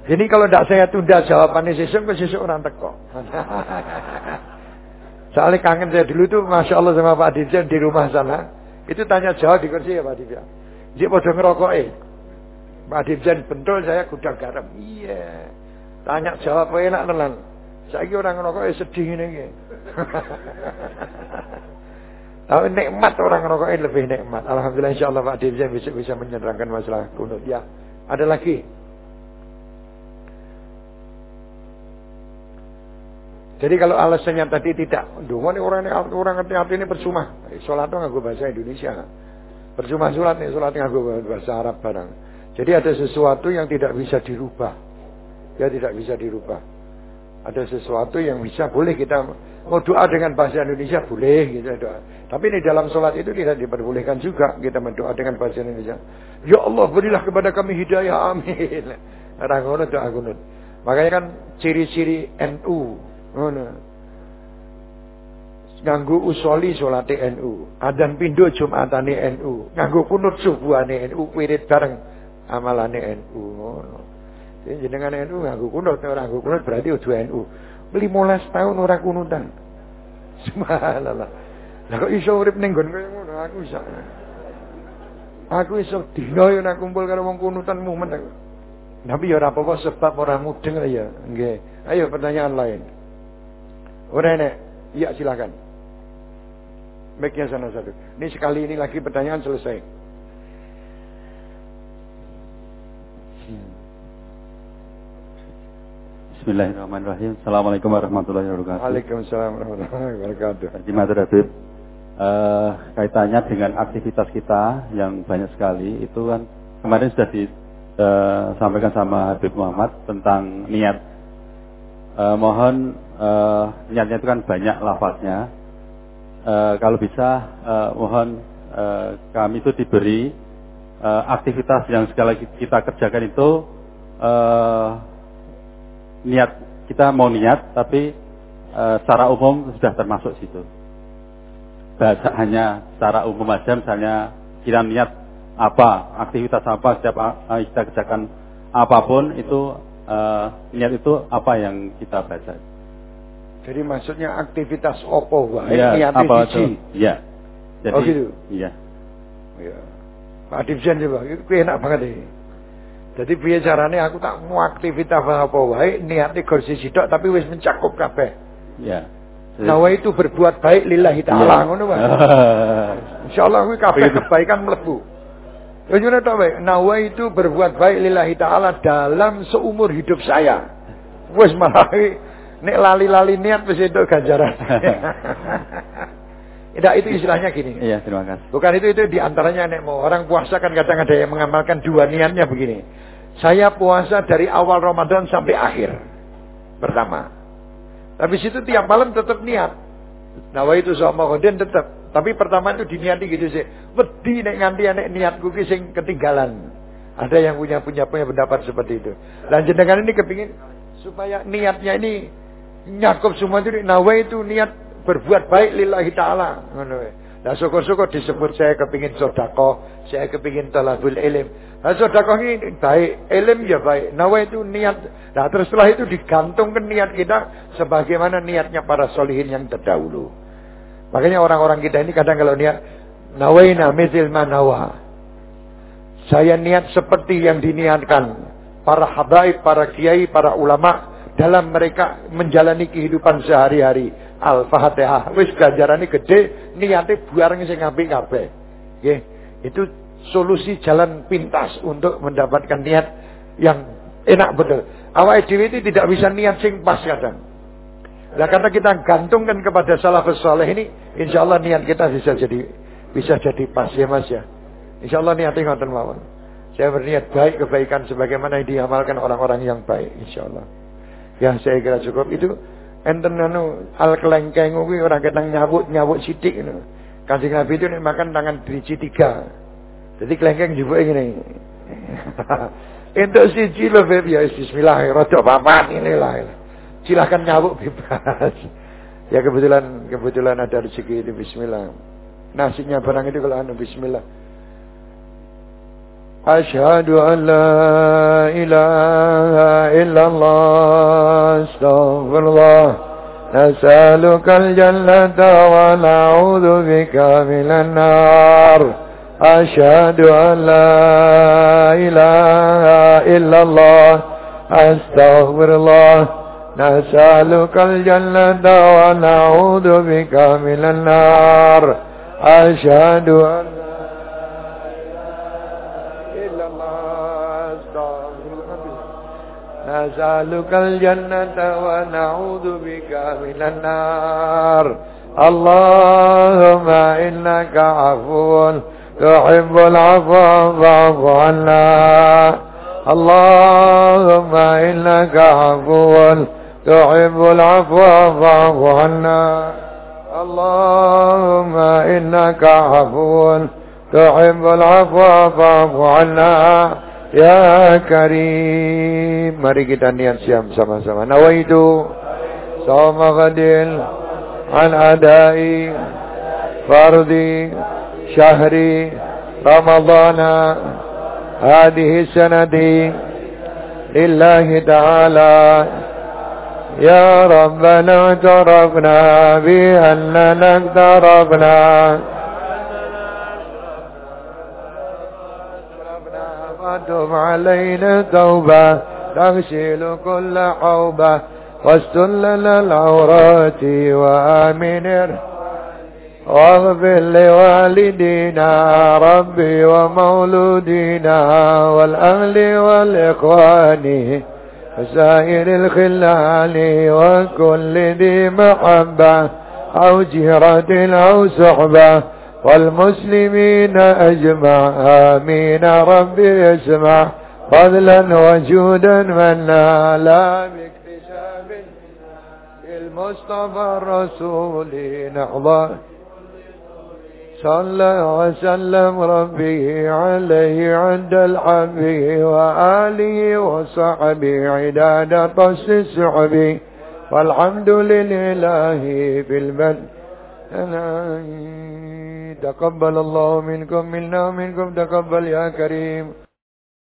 Jadi kalau tidak saya tunda jawabannya sesuk, ke sesuk orang teko. Soalnya kangen saya dulu tuh Masya Allah sama Pak Dirjen di rumah sana. Itu tanya jawab di kursi ya Pak Dirjen. Dia pada ngerokok eh. Pak Dirjen bentul saya gudang garam. Iya. Tanya jawab enak tenan. Saya orang ngerokok eh sedih ini. Tapi nikmat orang ngerokoknya lebih nikmat. Alhamdulillah insya Allah Pak Dirjen bisa bisa menerangkan masalah kunut. Ya, ada lagi. Jadi kalau alasannya tadi tidak, dungo nih orang ini orang ngerti arti ini percuma. Sholat itu nggak bahasa Indonesia. Percuma sholat nih, sholat nggak bahasa Arab barang. Jadi ada sesuatu yang tidak bisa dirubah. Ya tidak bisa dirubah. Ada sesuatu yang bisa boleh kita mau doa dengan bahasa Indonesia boleh gitu doa. Tapi di dalam sholat itu tidak diperbolehkan juga kita mendoa dengan bahasa Indonesia. Ya Allah berilah kepada kami hidayah amin. Ngono doa kunut. Makanya kan ciri-ciri NU ngono. Nganggo usoli salate NU, adzan pindho Jumatane NU, nganggo kunut subuhane NU, wirid bareng amalane NU ngono. Jadi jenengan NU nganggo kunut, ora nganggo kunut berarti udah NU. 15 tahun ora kunutan. Subhanallah. Lah kok iso urip ning nggon kaya ngono aku iso. Aku iso dina yo nak kumpul karo wong kunutan mumet aku. Tapi ya apa-apa sebab ora mudeng ya. Nggih. Ayo pertanyaan lain. Ora enek. Iya silakan. Baiknya sana satu. Ini sekali ini lagi pertanyaan selesai. Bismillahirrahmanirrahim. Assalamualaikum warahmatullahi wabarakatuh. Waalaikumsalam warahmatullahi wabarakatuh. Haji Matur Habib, eh, kaitannya dengan aktivitas kita yang banyak sekali itu kan kemarin sudah disampaikan sama Habib Muhammad tentang niat. Eh, mohon eh, niatnya itu kan banyak lafaznya. Eh, kalau bisa eh, mohon eh, kami itu diberi eh, aktivitas yang segala kita kerjakan itu eh, niat kita mau niat tapi e, secara umum sudah termasuk situ. Bahasa hanya secara umum aja misalnya kita niat apa, aktivitas apa setiap a- kita kerjakan apa pun itu e, niat itu apa yang kita baca. Jadi maksudnya aktivitas opo wae Iya, niate apa siji. itu? Iya. Jadi Oh, gitu? iya. Ya. Pak Dibjen coba, itu enak banget ini. Jadi piye carane aku tak mau aktivitas apa wae niate gor siji tok tapi wis mencakup kabeh. Iya. Nawa itu berbuat baik lillahi Iya. taala ngono Pak. Insyaallah kuwi kabeh kebaikan mlebu. Ya ngono tok wae. Nawa itu berbuat baik lillahi taala dalam seumur hidup saya. Wis malah nek lali-lali niat wis entuk ganjaran. Tidak itu istilahnya gini. Iya, terima kasih. Bukan itu itu di antaranya nek mau orang puasa kan kadang ada yang mengamalkan dua niatnya begini. Saya puasa dari awal Ramadan sampai akhir. Pertama. Tapi situ tiap malam tetap niat. Nawa itu sama kemudian tetap. Tapi pertama itu diniati gitu sih. Wedi nek nganti nek niatku ki sing ketinggalan. Ada yang punya punya punya pendapat seperti itu. Dan jenengan ini kepingin supaya niatnya ini nyakup semua itu nawa itu niat berbuat baik lillahi ta'ala. Nah syukur-syukur disebut saya kepingin sodako, saya kepingin talabul ilim. Nah sodako ini baik, ilim ya baik. Nawa itu niat. Nah terus setelah itu digantungkan niat kita sebagaimana niatnya para solihin yang terdahulu. Makanya orang-orang kita ini kadang kalau niat, nawaina mithil ma nawa. Saya niat seperti yang diniatkan para habaib, para kiai, para ulama dalam mereka menjalani kehidupan sehari-hari. Al-Fatihah. Wis ganjarane gede, niate buareng sing apik kabeh. Nggih. Itu solusi jalan pintas untuk mendapatkan niat yang enak betul. Awal dhewe itu tidak bisa niat sing pas kadang. Nah karena kita gantungkan kepada salafus saleh ini, insya Allah niat kita bisa jadi bisa jadi pas ya mas ya. Insya Allah niatnya ngoten mawon. Saya berniat baik kebaikan sebagaimana yang diamalkan orang-orang yang baik insya Allah. Ya saya kira cukup itu enten anu al kelengkeng kuwi orang ketang nyabut nyabut sidik itu. Kanjeng Nabi itu makan tangan biji tiga. Jadi kelengkeng juga ini. Untuk si lho Beb ya bismillah rada papat inilah. Silahkan nyabuk bebas. Ya kebetulan kebetulan ada rezeki itu bismillah. Nasinya barang itu kalau anu bismillah. أشهد أن لا إله إلا الله أستغفر الله. نسألك الجنة ونعوذ بك من النار. أشهد أن لا إله إلا الله أستغفر الله. نسألك الجنة ونعوذ بك من النار. أشهد أن نسألك الجنة ونعوذ بك من النار. اللهم إنك عفو تحب العفو فاعف عنا. اللهم إنك عفو تحب العفو فاعف عنا. اللهم إنك عفو تحب العفو فاعف عنا. Ya Karim Mari kita niat siam sama-sama. Nawaitu Sama Ghadil An adai Fardi Syahri Ramadana Hadihi sanadi Lillahi ta'ala. Ya Rabbana tarafna Bihanna tarafna وتب علينا توبة تغسل كل حوبة واستر لنا العورات وآمن واغفر لوالدينا ربي ومولودينا والأهل والإخوان وسائر الخلان وكل ذي محبة أو جهرة أو صحبة. والمسلمين أجمع آمين ربي يسمع فضلا وجودا منا لا باكتشاف بالمصطفى الرسول. نحظى صلى وسلم ربي عليه عند الحب وآله وصحبه عداد طس السحب والحمد لله في البدء تقبل الله منكم منا ومنكم تقبل يا كريم.